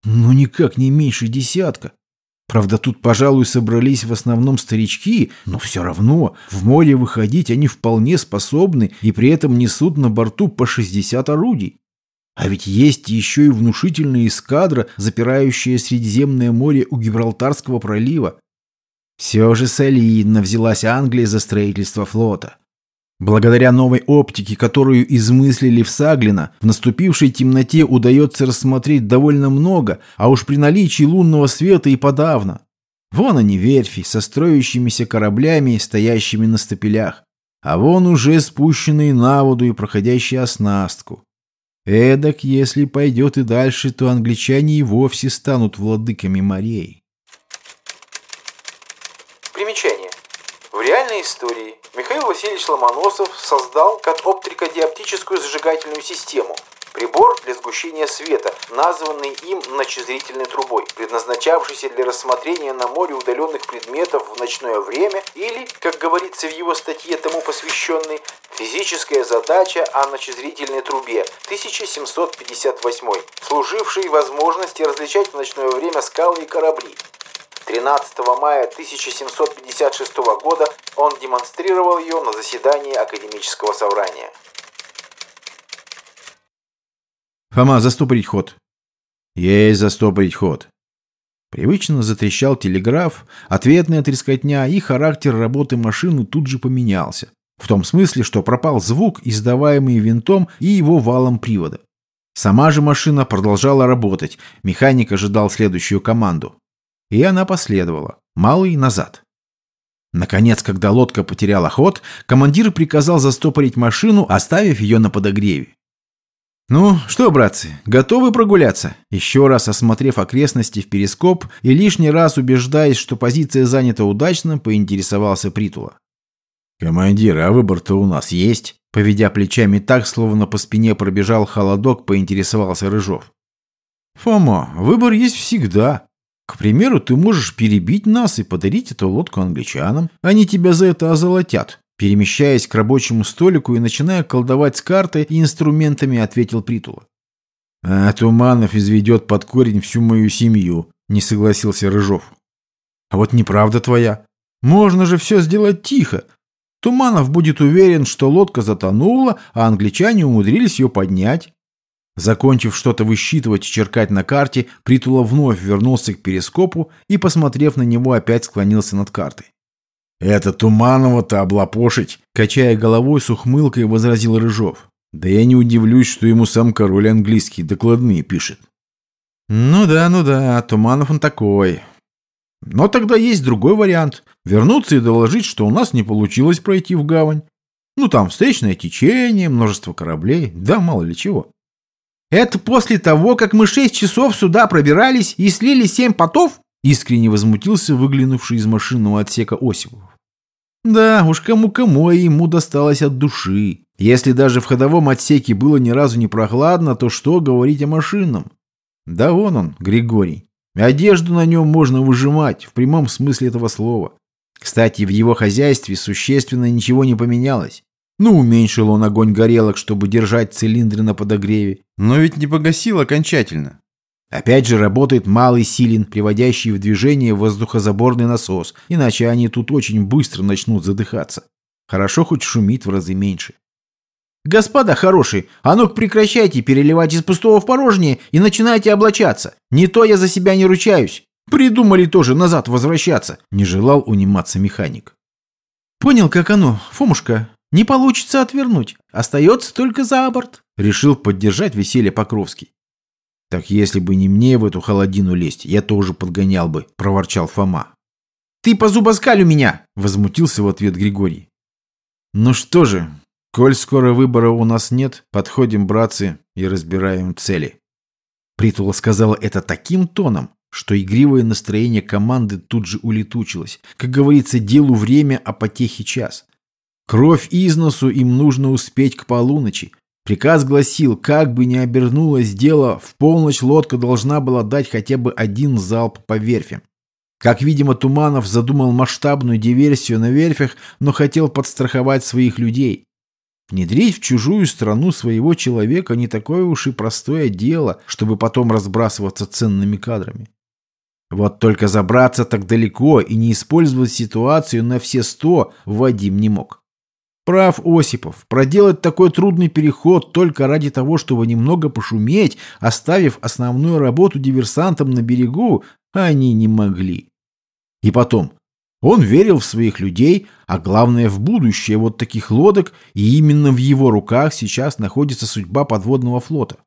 Ну никак не меньше десятка. Правда, тут, пожалуй, собрались в основном старички, но все равно в море выходить они вполне способны и при этом несут на борту по 60 орудий. А ведь есть еще и внушительная эскадра, запирающая Средиземное море у Гибралтарского пролива. Все же солидно взялась Англия за строительство флота. Благодаря новой оптике, которую измыслили в Саглино, в наступившей темноте удается рассмотреть довольно много, а уж при наличии лунного света и подавно. Вон они верфи со строящимися кораблями, стоящими на стапелях. А вон уже спущенные на воду и проходящие оснастку. Эдак, если пойдет и дальше, то англичане и вовсе станут владыками морей. Примечание. В реальной истории Михаил Васильевич Ломоносов создал катоптрикодиоптическую зажигательную систему – прибор для сгущения света, названный им ночезрительной трубой, предназначавшийся для рассмотрения на море удаленных предметов в ночное время или, как говорится в его статье тому посвященной, «Физическая задача о ночезрительной трубе» 1758, служившей возможности различать в ночное время скалы и корабли. 13 мая 1756 года он демонстрировал ее на заседании академического собрания. «Фома, застопорить ход!» «Есть застопорить ход!» Привычно затрещал телеграф, ответная трескотня, и характер работы машины тут же поменялся. В том смысле, что пропал звук, издаваемый винтом и его валом привода. Сама же машина продолжала работать. Механик ожидал следующую команду. И она последовала. Малый назад. Наконец, когда лодка потеряла ход, командир приказал застопорить машину, оставив ее на подогреве. «Ну что, братцы, готовы прогуляться?» Еще раз осмотрев окрестности в перископ и лишний раз убеждаясь, что позиция занята удачно, поинтересовался Притула. «Командир, а выбор-то у нас есть?» Поведя плечами так, словно по спине пробежал холодок, поинтересовался Рыжов. «Фома, выбор есть всегда. К примеру, ты можешь перебить нас и подарить эту лодку англичанам. Они тебя за это озолотят. Перемещаясь к рабочему столику и начиная колдовать с картой и инструментами, ответил Притула. «А Туманов изведет под корень всю мою семью», — не согласился Рыжов. «А вот неправда твоя. Можно же все сделать тихо. Туманов будет уверен, что лодка затонула, а англичане умудрились ее поднять. Закончив что-то высчитывать и черкать на карте, Притула вновь вернулся к перископу и, посмотрев на него, опять склонился над картой. «Это Туманова-то облапошить!» Качая головой с ухмылкой, возразил Рыжов. «Да я не удивлюсь, что ему сам король английский докладные пишет». «Ну да, ну да, Туманов он такой. Но тогда есть другой вариант. Вернуться и доложить, что у нас не получилось пройти в гавань. Ну там встречное течение, множество кораблей, да мало ли чего». «Это после того, как мы шесть часов сюда пробирались и слили семь потов?» Искренне возмутился выглянувший из машинного отсека Осипов. Да, уж кому-кому, а ему досталось от души. Если даже в ходовом отсеке было ни разу не прохладно, то что говорить о машинном? Да вон он, Григорий. Одежду на нем можно выжимать, в прямом смысле этого слова. Кстати, в его хозяйстве существенно ничего не поменялось. Ну, уменьшил он огонь горелок, чтобы держать цилиндры на подогреве, но ведь не погасил окончательно. Опять же работает малый силен, приводящий в движение воздухозаборный насос, иначе они тут очень быстро начнут задыхаться. Хорошо хоть шумит в разы меньше. «Господа хорошие, а ну-ка прекращайте переливать из пустого в порожнее и начинайте облачаться. Не то я за себя не ручаюсь. Придумали тоже назад возвращаться», — не желал униматься механик. «Понял, как оно, Фомушка. Не получится отвернуть. Остается только за борт», — решил поддержать веселье Покровский. «Так если бы не мне в эту холодину лезть, я тоже подгонял бы», — проворчал Фома. «Ты по зубоскалю меня!» — возмутился в ответ Григорий. «Ну что же, коль скоро выбора у нас нет, подходим, братцы, и разбираем цели». Притула сказала это таким тоном, что игривое настроение команды тут же улетучилось. Как говорится, делу время, а потехи час. Кровь из носу им нужно успеть к полуночи, Приказ гласил, как бы ни обернулось дело, в полночь лодка должна была дать хотя бы один залп по верфям. Как, видимо, Туманов задумал масштабную диверсию на верфях, но хотел подстраховать своих людей. Внедрить в чужую страну своего человека не такое уж и простое дело, чтобы потом разбрасываться ценными кадрами. Вот только забраться так далеко и не использовать ситуацию на все сто Вадим не мог. Прав Осипов. Проделать такой трудный переход только ради того, чтобы немного пошуметь, оставив основную работу диверсантам на берегу, они не могли. И потом, он верил в своих людей, а главное в будущее вот таких лодок, и именно в его руках сейчас находится судьба подводного флота.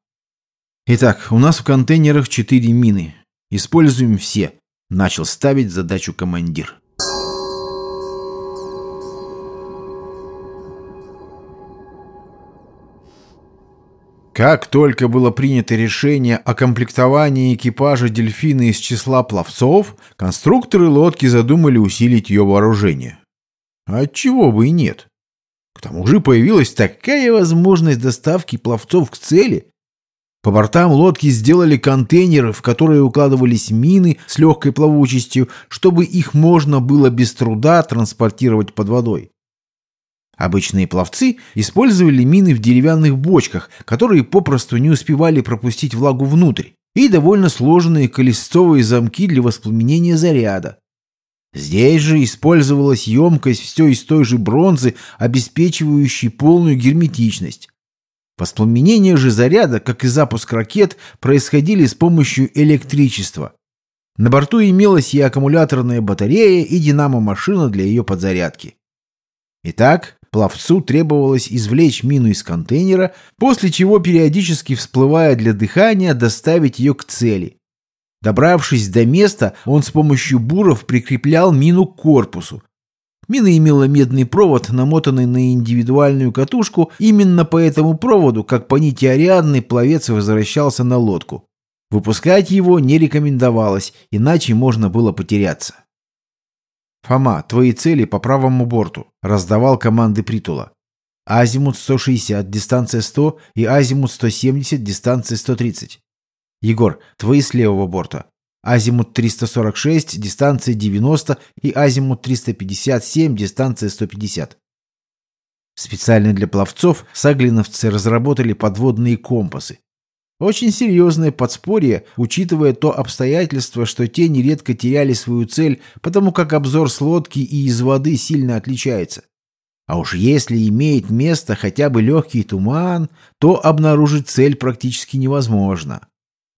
Итак, у нас в контейнерах четыре мины. Используем все. Начал ставить задачу командир. Как только было принято решение о комплектовании экипажа «Дельфина» из числа пловцов, конструкторы лодки задумали усилить ее вооружение. Отчего бы и нет. К тому же появилась такая возможность доставки пловцов к цели. По бортам лодки сделали контейнеры, в которые укладывались мины с легкой плавучестью, чтобы их можно было без труда транспортировать под водой. Обычные пловцы использовали мины в деревянных бочках, которые попросту не успевали пропустить влагу внутрь, и довольно сложные колесцовые замки для воспламенения заряда. Здесь же использовалась емкость все из той же бронзы, обеспечивающей полную герметичность. Воспламенение же заряда, как и запуск ракет, происходили с помощью электричества. На борту имелась и аккумуляторная батарея, и динамо-машина для ее подзарядки. Итак, пловцу требовалось извлечь мину из контейнера, после чего периодически всплывая для дыхания, доставить ее к цели. Добравшись до места, он с помощью буров прикреплял мину к корпусу. Мина имела медный провод, намотанный на индивидуальную катушку. Именно по этому проводу, как по нити Ариадны, пловец возвращался на лодку. Выпускать его не рекомендовалось, иначе можно было потеряться. «Фома, твои цели по правому борту», — раздавал команды Притула. «Азимут 160, дистанция 100 и азимут 170, дистанция 130». «Егор, твои с левого борта. Азимут 346, дистанция 90 и азимут 357, дистанция 150». Специально для пловцов саглиновцы разработали подводные компасы. Очень серьезное подспорье, учитывая то обстоятельство, что те нередко теряли свою цель, потому как обзор с лодки и из воды сильно отличается. А уж если имеет место хотя бы легкий туман, то обнаружить цель практически невозможно.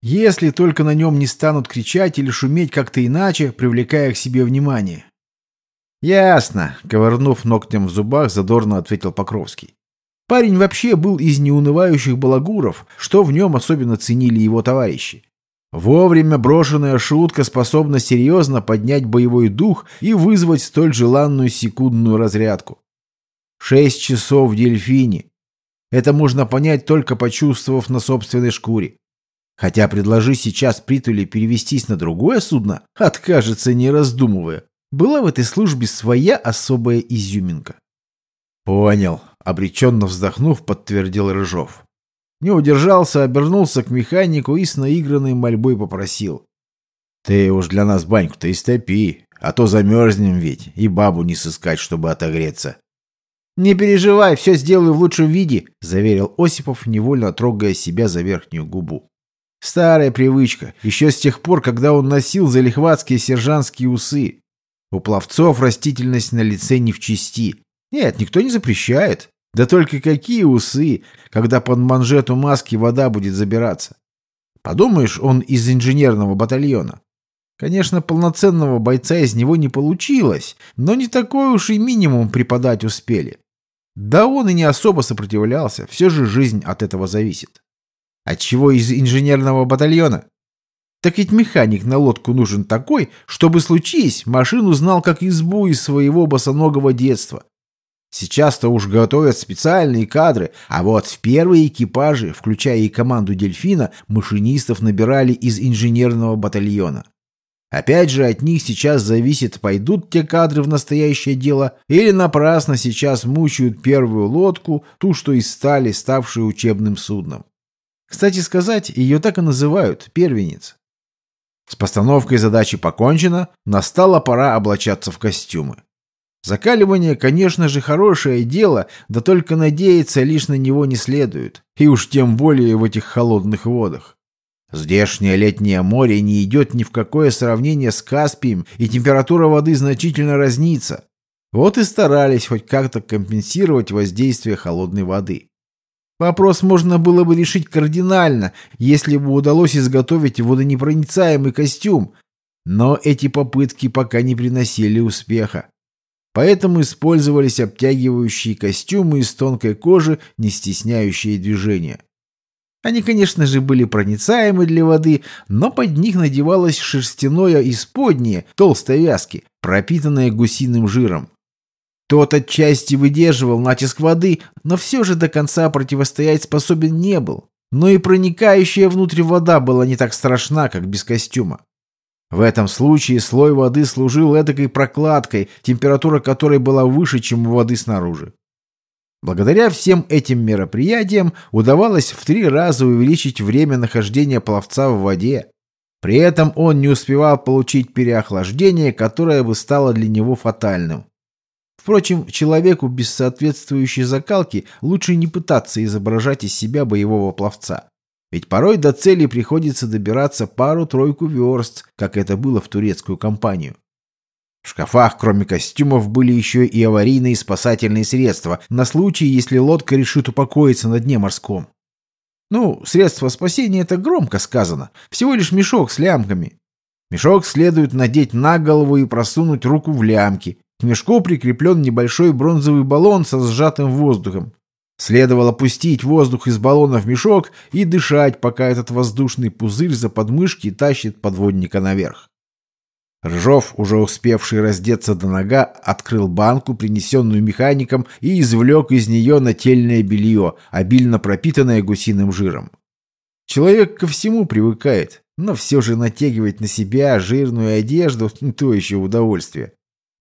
Если только на нем не станут кричать или шуметь как-то иначе, привлекая к себе внимание. «Ясно», — ковырнув ногтем в зубах, задорно ответил Покровский. Парень вообще был из неунывающих балагуров, что в нем особенно ценили его товарищи. Вовремя брошенная шутка способна серьезно поднять боевой дух и вызвать столь желанную секундную разрядку. Шесть часов в дельфине. Это можно понять, только почувствовав на собственной шкуре. Хотя предложи сейчас Притуле перевестись на другое судно, откажется не раздумывая. Была в этой службе своя особая изюминка. Понял. Обреченно вздохнув, подтвердил Рыжов. Не удержался, обернулся к механику и с наигранной мольбой попросил. «Ты уж для нас баньку-то истопи, а то замерзнем ведь, и бабу не сыскать, чтобы отогреться». «Не переживай, все сделаю в лучшем виде», — заверил Осипов, невольно трогая себя за верхнюю губу. Старая привычка, еще с тех пор, когда он носил залихватские сержантские усы. У пловцов растительность на лице не в чести. Нет, никто не запрещает. Да только какие усы, когда под манжету маски вода будет забираться. Подумаешь, он из инженерного батальона. Конечно, полноценного бойца из него не получилось, но не такой уж и минимум преподать успели. Да он и не особо сопротивлялся, все же жизнь от этого зависит. От чего из инженерного батальона? Так ведь механик на лодку нужен такой, чтобы случись, машину знал как избу из своего босоногого детства. Сейчас-то уж готовят специальные кадры, а вот в первые экипажи, включая и команду «Дельфина», машинистов набирали из инженерного батальона. Опять же, от них сейчас зависит, пойдут те кадры в настоящее дело, или напрасно сейчас мучают первую лодку, ту, что из стали, ставшую учебным судном. Кстати сказать, ее так и называют – первенец. С постановкой задачи покончено, настала пора облачаться в костюмы. Закаливание, конечно же, хорошее дело, да только надеяться лишь на него не следует, и уж тем более в этих холодных водах. Здешнее летнее море не идет ни в какое сравнение с Каспием, и температура воды значительно разнится. Вот и старались хоть как-то компенсировать воздействие холодной воды. Вопрос можно было бы решить кардинально, если бы удалось изготовить водонепроницаемый костюм, но эти попытки пока не приносили успеха. Поэтому использовались обтягивающие костюмы из тонкой кожи, не стесняющие движения. Они, конечно же, были проницаемы для воды, но под них надевалось шерстяное исподнее толстой вязки, пропитанное гусиным жиром. Тот отчасти выдерживал натиск воды, но все же до конца противостоять способен не был. Но и проникающая внутрь вода была не так страшна, как без костюма. В этом случае слой воды служил эдакой прокладкой, температура которой была выше, чем у воды снаружи. Благодаря всем этим мероприятиям удавалось в три раза увеличить время нахождения пловца в воде. При этом он не успевал получить переохлаждение, которое бы стало для него фатальным. Впрочем, человеку без соответствующей закалки лучше не пытаться изображать из себя боевого пловца. Ведь порой до цели приходится добираться пару-тройку верст, как это было в турецкую компанию. В шкафах, кроме костюмов, были еще и аварийные спасательные средства, на случай, если лодка решит упокоиться на дне морском. Ну, средство спасения это громко сказано, всего лишь мешок с лямками. Мешок следует надеть на голову и просунуть руку в лямки, К мешку прикреплен небольшой бронзовый баллон со сжатым воздухом. Следовало пустить воздух из баллона в мешок и дышать, пока этот воздушный пузырь за подмышки тащит подводника наверх. Ржов, уже успевший раздеться до нога, открыл банку, принесенную механиком, и извлек из нее нательное белье, обильно пропитанное гусиным жиром. Человек ко всему привыкает, но все же натягивать на себя жирную одежду – то еще удовольствие.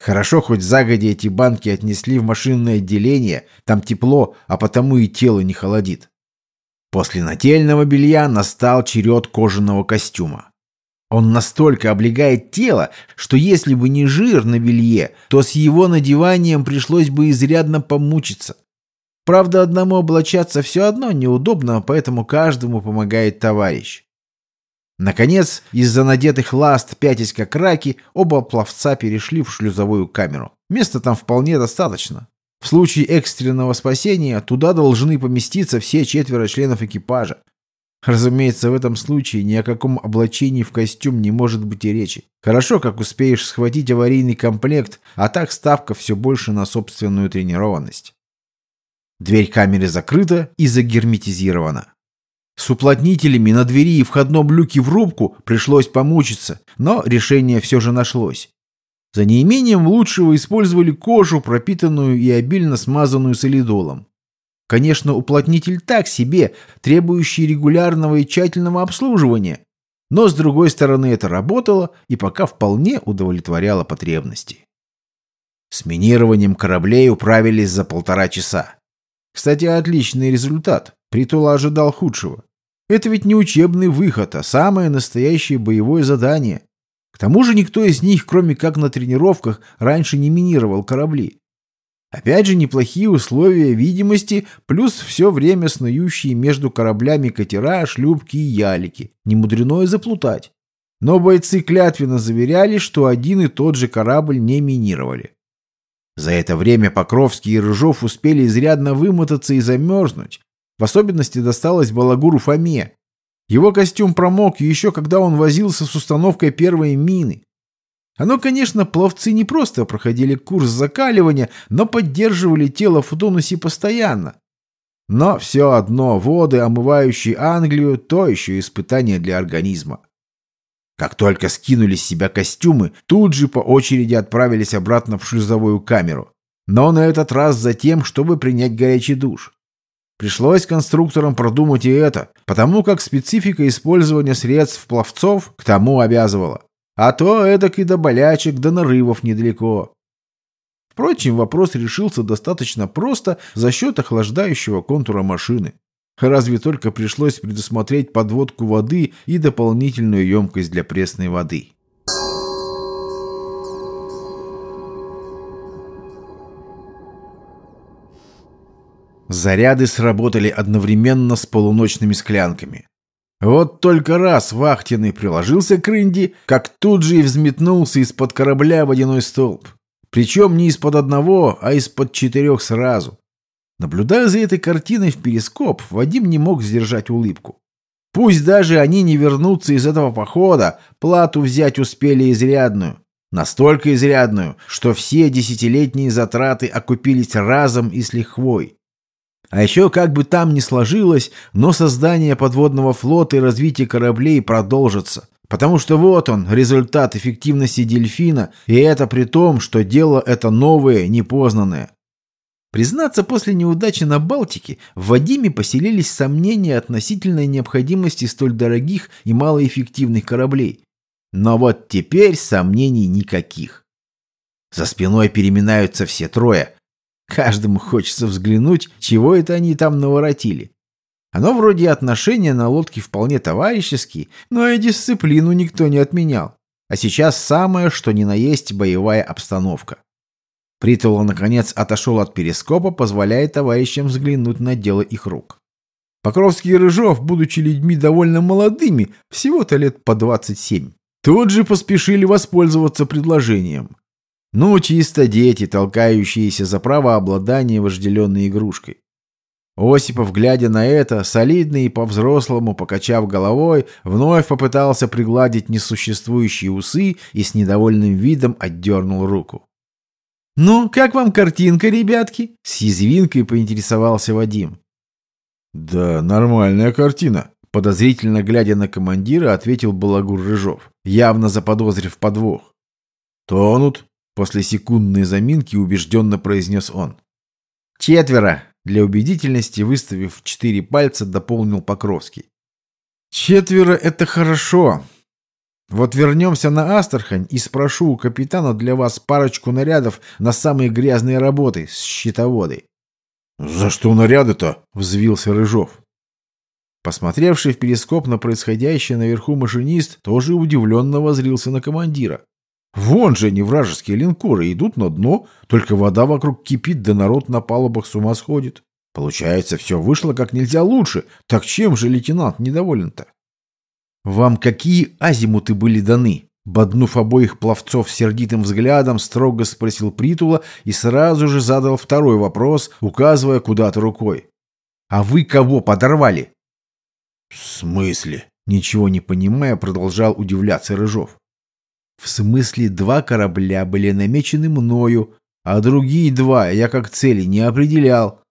Хорошо, хоть загоди эти банки отнесли в машинное отделение, там тепло, а потому и тело не холодит. После нательного белья настал черед кожаного костюма. Он настолько облегает тело, что если бы не жир на белье, то с его надеванием пришлось бы изрядно помучиться. Правда, одному облачаться все одно неудобно, поэтому каждому помогает товарищ. Наконец, из-за надетых ласт, пятясь как раки, оба пловца перешли в шлюзовую камеру. Места там вполне достаточно. В случае экстренного спасения туда должны поместиться все четверо членов экипажа. Разумеется, в этом случае ни о каком облачении в костюм не может быть и речи. Хорошо, как успеешь схватить аварийный комплект, а так ставка все больше на собственную тренированность. Дверь камеры закрыта и загерметизирована. С уплотнителями на двери и входном люке в рубку пришлось помучиться, но решение все же нашлось. За неимением лучшего использовали кожу, пропитанную и обильно смазанную солидолом. Конечно, уплотнитель так себе, требующий регулярного и тщательного обслуживания. Но, с другой стороны, это работало и пока вполне удовлетворяло потребности. С минированием кораблей управились за полтора часа. Кстати, отличный результат. Притула ожидал худшего. Это ведь не учебный выход, а самое настоящее боевое задание. К тому же никто из них, кроме как на тренировках, раньше не минировал корабли. Опять же, неплохие условия видимости, плюс все время снующие между кораблями катера, шлюпки и ялики. Не мудрено и заплутать. Но бойцы клятвенно заверяли, что один и тот же корабль не минировали. За это время Покровский и Рыжов успели изрядно вымотаться и замерзнуть. В особенности досталось балагуру Фоме. Его костюм промок еще когда он возился с установкой первой мины. Оно, конечно, пловцы не просто проходили курс закаливания, но поддерживали тело в тонусе постоянно. Но все одно воды, омывающие Англию, то еще испытание для организма. Как только скинули с себя костюмы, тут же по очереди отправились обратно в шлюзовую камеру. Но на этот раз за тем, чтобы принять горячий душ. Пришлось конструкторам продумать и это, потому как специфика использования средств пловцов к тому обязывала. А то эдак и до болячек, до нарывов недалеко. Впрочем, вопрос решился достаточно просто за счет охлаждающего контура машины. Разве только пришлось предусмотреть подводку воды и дополнительную емкость для пресной воды. Заряды сработали одновременно с полуночными склянками. Вот только раз вахтенный приложился к рынде, как тут же и взметнулся из-под корабля водяной столб. Причем не из-под одного, а из-под четырех сразу. Наблюдая за этой картиной в перископ, Вадим не мог сдержать улыбку. Пусть даже они не вернутся из этого похода, плату взять успели изрядную. Настолько изрядную, что все десятилетние затраты окупились разом и с лихвой. А еще как бы там ни сложилось, но создание подводного флота и развитие кораблей продолжится. Потому что вот он, результат эффективности дельфина, и это при том, что дело это новое, непознанное. Признаться, после неудачи на Балтике в Вадиме поселились сомнения относительно необходимости столь дорогих и малоэффективных кораблей. Но вот теперь сомнений никаких. За спиной переминаются все трое. Каждому хочется взглянуть, чего это они там наворотили. Оно вроде отношения на лодке вполне товарищеские, но и дисциплину никто не отменял. А сейчас самое, что ни на есть боевая обстановка. Притула, наконец, отошел от перископа, позволяя товарищам взглянуть на дело их рук. Покровский и Рыжов, будучи людьми довольно молодыми, всего-то лет по 27, тут же поспешили воспользоваться предложением. Ну, чисто дети, толкающиеся за право обладания вожделенной игрушкой. Осипов, глядя на это, солидный и по-взрослому покачав головой, вновь попытался пригладить несуществующие усы и с недовольным видом отдернул руку. «Ну, как вам картинка, ребятки?» С язвинкой поинтересовался Вадим. «Да, нормальная картина», — подозрительно глядя на командира, ответил Балагур Рыжов, явно заподозрив подвох. «Тонут», — после секундной заминки убежденно произнес он. «Четверо», — для убедительности, выставив четыре пальца, дополнил Покровский. «Четверо — это хорошо. Вот вернемся на Астрахань и спрошу у капитана для вас парочку нарядов на самые грязные работы с щитоводой». «За что наряды-то?» — взвился Рыжов. Посмотревший в перископ на происходящее наверху машинист тоже удивленно возрился на командира. Вон же они, вражеские линкоры, идут на дно, только вода вокруг кипит, да народ на палубах с ума сходит. Получается, все вышло как нельзя лучше. Так чем же лейтенант недоволен-то? Вам какие азимуты были даны? Боднув обоих пловцов сердитым взглядом, строго спросил Притула и сразу же задал второй вопрос, указывая куда-то рукой. «А вы кого подорвали?» «В смысле?» Ничего не понимая, продолжал удивляться Рыжов. В смысле, два корабля были намечены мною, а другие два я как цели не определял.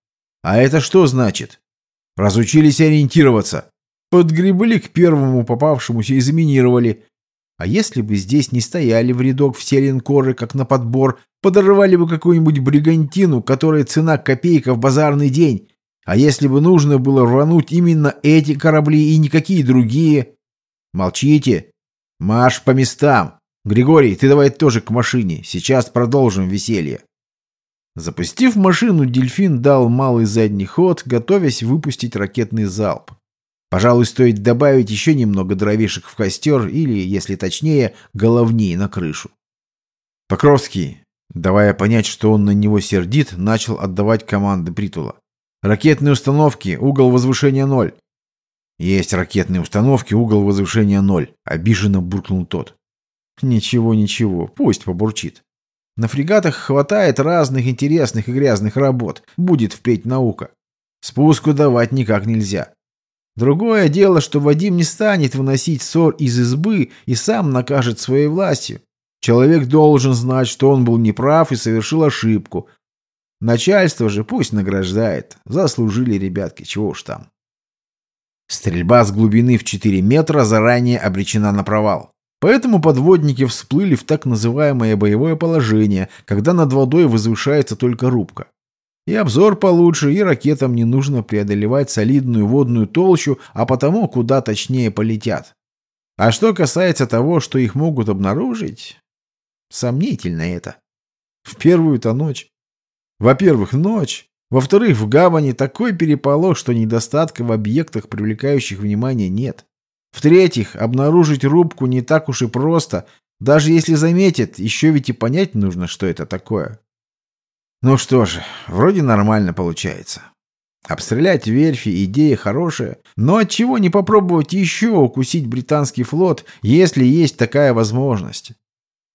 А это что значит? Разучились ориентироваться. Подгребли к первому попавшемуся и заминировали. А если бы здесь не стояли в рядок все линкоры, как на подбор, подорвали бы какую-нибудь бригантину, которая цена копейка в базарный день. А если бы нужно было рвануть именно эти корабли и никакие другие? Молчите. Марш по местам. «Григорий, ты давай тоже к машине. Сейчас продолжим веселье». Запустив машину, дельфин дал малый задний ход, готовясь выпустить ракетный залп. Пожалуй, стоит добавить еще немного дровишек в костер или, если точнее, головней на крышу. Покровский, давая понять, что он на него сердит, начал отдавать команды Притула. «Ракетные установки, угол возвышения ноль». «Есть ракетные установки, угол возвышения ноль», — обиженно буркнул тот. Ничего, ничего, пусть побурчит. На фрегатах хватает разных интересных и грязных работ. Будет впредь наука. Спуску давать никак нельзя. Другое дело, что Вадим не станет выносить ссор из избы и сам накажет своей властью. Человек должен знать, что он был неправ и совершил ошибку. Начальство же пусть награждает. Заслужили ребятки, чего уж там. Стрельба с глубины в 4 метра заранее обречена на провал. Поэтому подводники всплыли в так называемое боевое положение, когда над водой возвышается только рубка. И обзор получше, и ракетам не нужно преодолевать солидную водную толщу, а потому куда точнее полетят. А что касается того, что их могут обнаружить, сомнительно это. В первую-то ночь. Во-первых, ночь. Во-вторых, в гавани такой переполох, что недостатка в объектах, привлекающих внимание, нет. В-третьих, обнаружить рубку не так уж и просто. Даже если заметят, еще ведь и понять нужно, что это такое. Ну что же, вроде нормально получается. Обстрелять верфи – идея хорошая, но отчего не попробовать еще укусить британский флот, если есть такая возможность?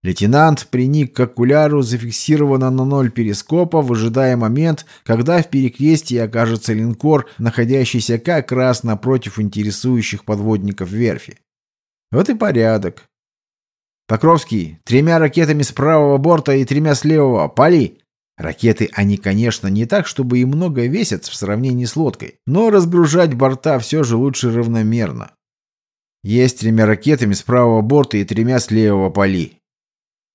Лейтенант приник к окуляру, зафиксировано на ноль перископа, выжидая момент, когда в перекрестии окажется линкор, находящийся как раз напротив интересующих подводников верфи. Вот и порядок. Покровский, тремя ракетами с правого борта и тремя с левого, пали! Ракеты, они, конечно, не так, чтобы и много весят в сравнении с лодкой, но разгружать борта все же лучше равномерно. Есть тремя ракетами с правого борта и тремя с левого поли.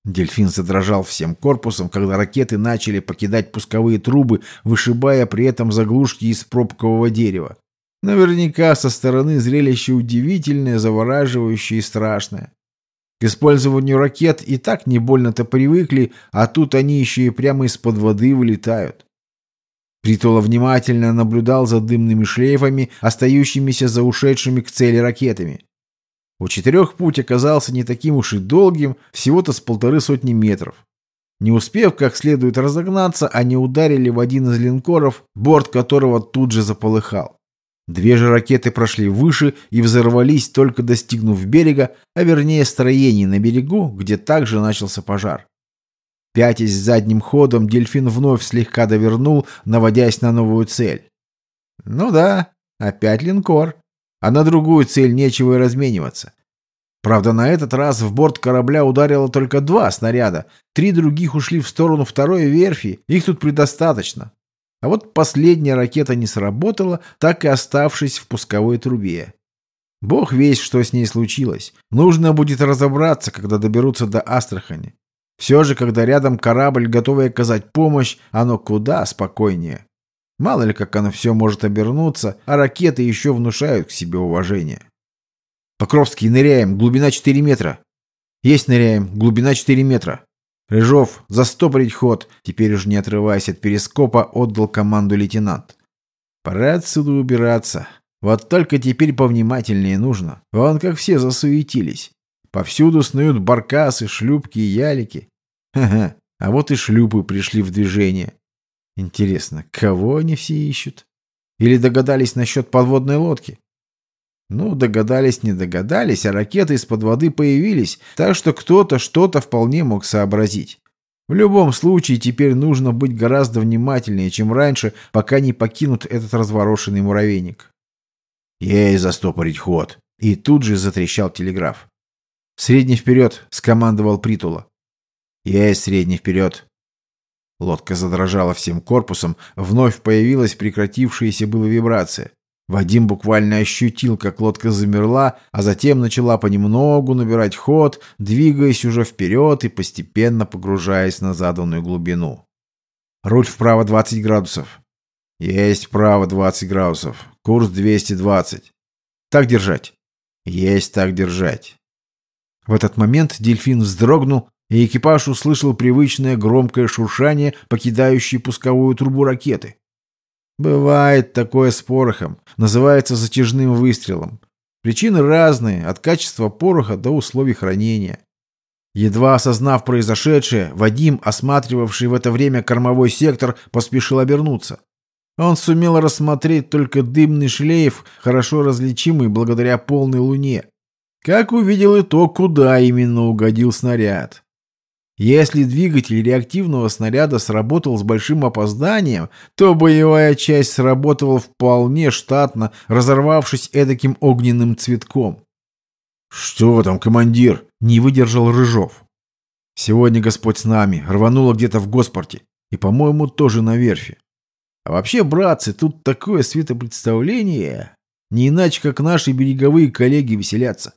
Дельфин задрожал всем корпусом, когда ракеты начали покидать пусковые трубы, вышибая при этом заглушки из пробкового дерева. Наверняка со стороны зрелище удивительное, завораживающее и страшное. К использованию ракет и так не больно-то привыкли, а тут они еще и прямо из-под воды вылетают. Притула внимательно наблюдал за дымными шлейфами, остающимися за ушедшими к цели ракетами. У четырех путь оказался не таким уж и долгим, всего-то с полторы сотни метров. Не успев как следует разогнаться, они ударили в один из линкоров, борт которого тут же заполыхал. Две же ракеты прошли выше и взорвались, только достигнув берега, а вернее строений на берегу, где также начался пожар. Пятясь задним ходом, дельфин вновь слегка довернул, наводясь на новую цель. Ну да, опять линкор а на другую цель нечего и размениваться. Правда, на этот раз в борт корабля ударило только два снаряда. Три других ушли в сторону второй верфи, их тут предостаточно. А вот последняя ракета не сработала, так и оставшись в пусковой трубе. Бог весь, что с ней случилось. Нужно будет разобраться, когда доберутся до Астрахани. Все же, когда рядом корабль, готовый оказать помощь, оно куда спокойнее. Мало ли, как оно все может обернуться, а ракеты еще внушают к себе уважение. Покровский, ныряем, глубина 4 метра. Есть ныряем, глубина 4 метра. Рыжов, застопорить ход. Теперь уже не отрываясь от перископа, отдал команду лейтенант. Пора отсюда убираться. Вот только теперь повнимательнее нужно. Вон как все засуетились. Повсюду снуют баркасы, шлюпки и ялики. Ага, а вот и шлюпы пришли в движение. Интересно, кого они все ищут? Или догадались насчет подводной лодки? Ну, догадались, не догадались, а ракеты из-под воды появились, так что кто-то что-то вполне мог сообразить. В любом случае, теперь нужно быть гораздо внимательнее, чем раньше, пока не покинут этот разворошенный муравейник. Ей застопорить ход. И тут же затрещал телеграф. «Средний вперед!» — скомандовал Притула. Ей средний вперед!» Лодка задрожала всем корпусом, вновь появилась прекратившаяся была вибрация. Вадим буквально ощутил, как лодка замерла, а затем начала понемногу набирать ход, двигаясь уже вперед и постепенно погружаясь на заданную глубину. Руль вправо 20 градусов. Есть вправо 20 градусов. Курс 220. Так держать. Есть так держать. В этот момент дельфин вздрогнул, и экипаж услышал привычное громкое шуршание, покидающее пусковую трубу ракеты. Бывает такое с порохом. Называется затяжным выстрелом. Причины разные, от качества пороха до условий хранения. Едва осознав произошедшее, Вадим, осматривавший в это время кормовой сектор, поспешил обернуться. Он сумел рассмотреть только дымный шлейф, хорошо различимый благодаря полной луне. Как увидел и то, куда именно угодил снаряд. Если двигатель реактивного снаряда сработал с большим опозданием, то боевая часть сработала вполне штатно, разорвавшись эдаким огненным цветком. «Что там, командир?» — не выдержал Рыжов. «Сегодня Господь с нами, рвануло где-то в госпорте, и, по-моему, тоже на верфи. А вообще, братцы, тут такое светопредставление, не иначе, как наши береговые коллеги веселятся».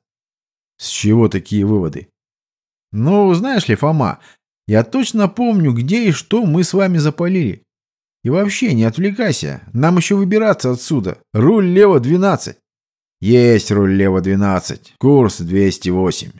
«С чего такие выводы?» Ну, знаешь ли, Фома, я точно помню, где и что мы с вами запалили. И вообще, не отвлекайся, нам еще выбираться отсюда. Руль лево 12. Есть руль лево 12, курс 208.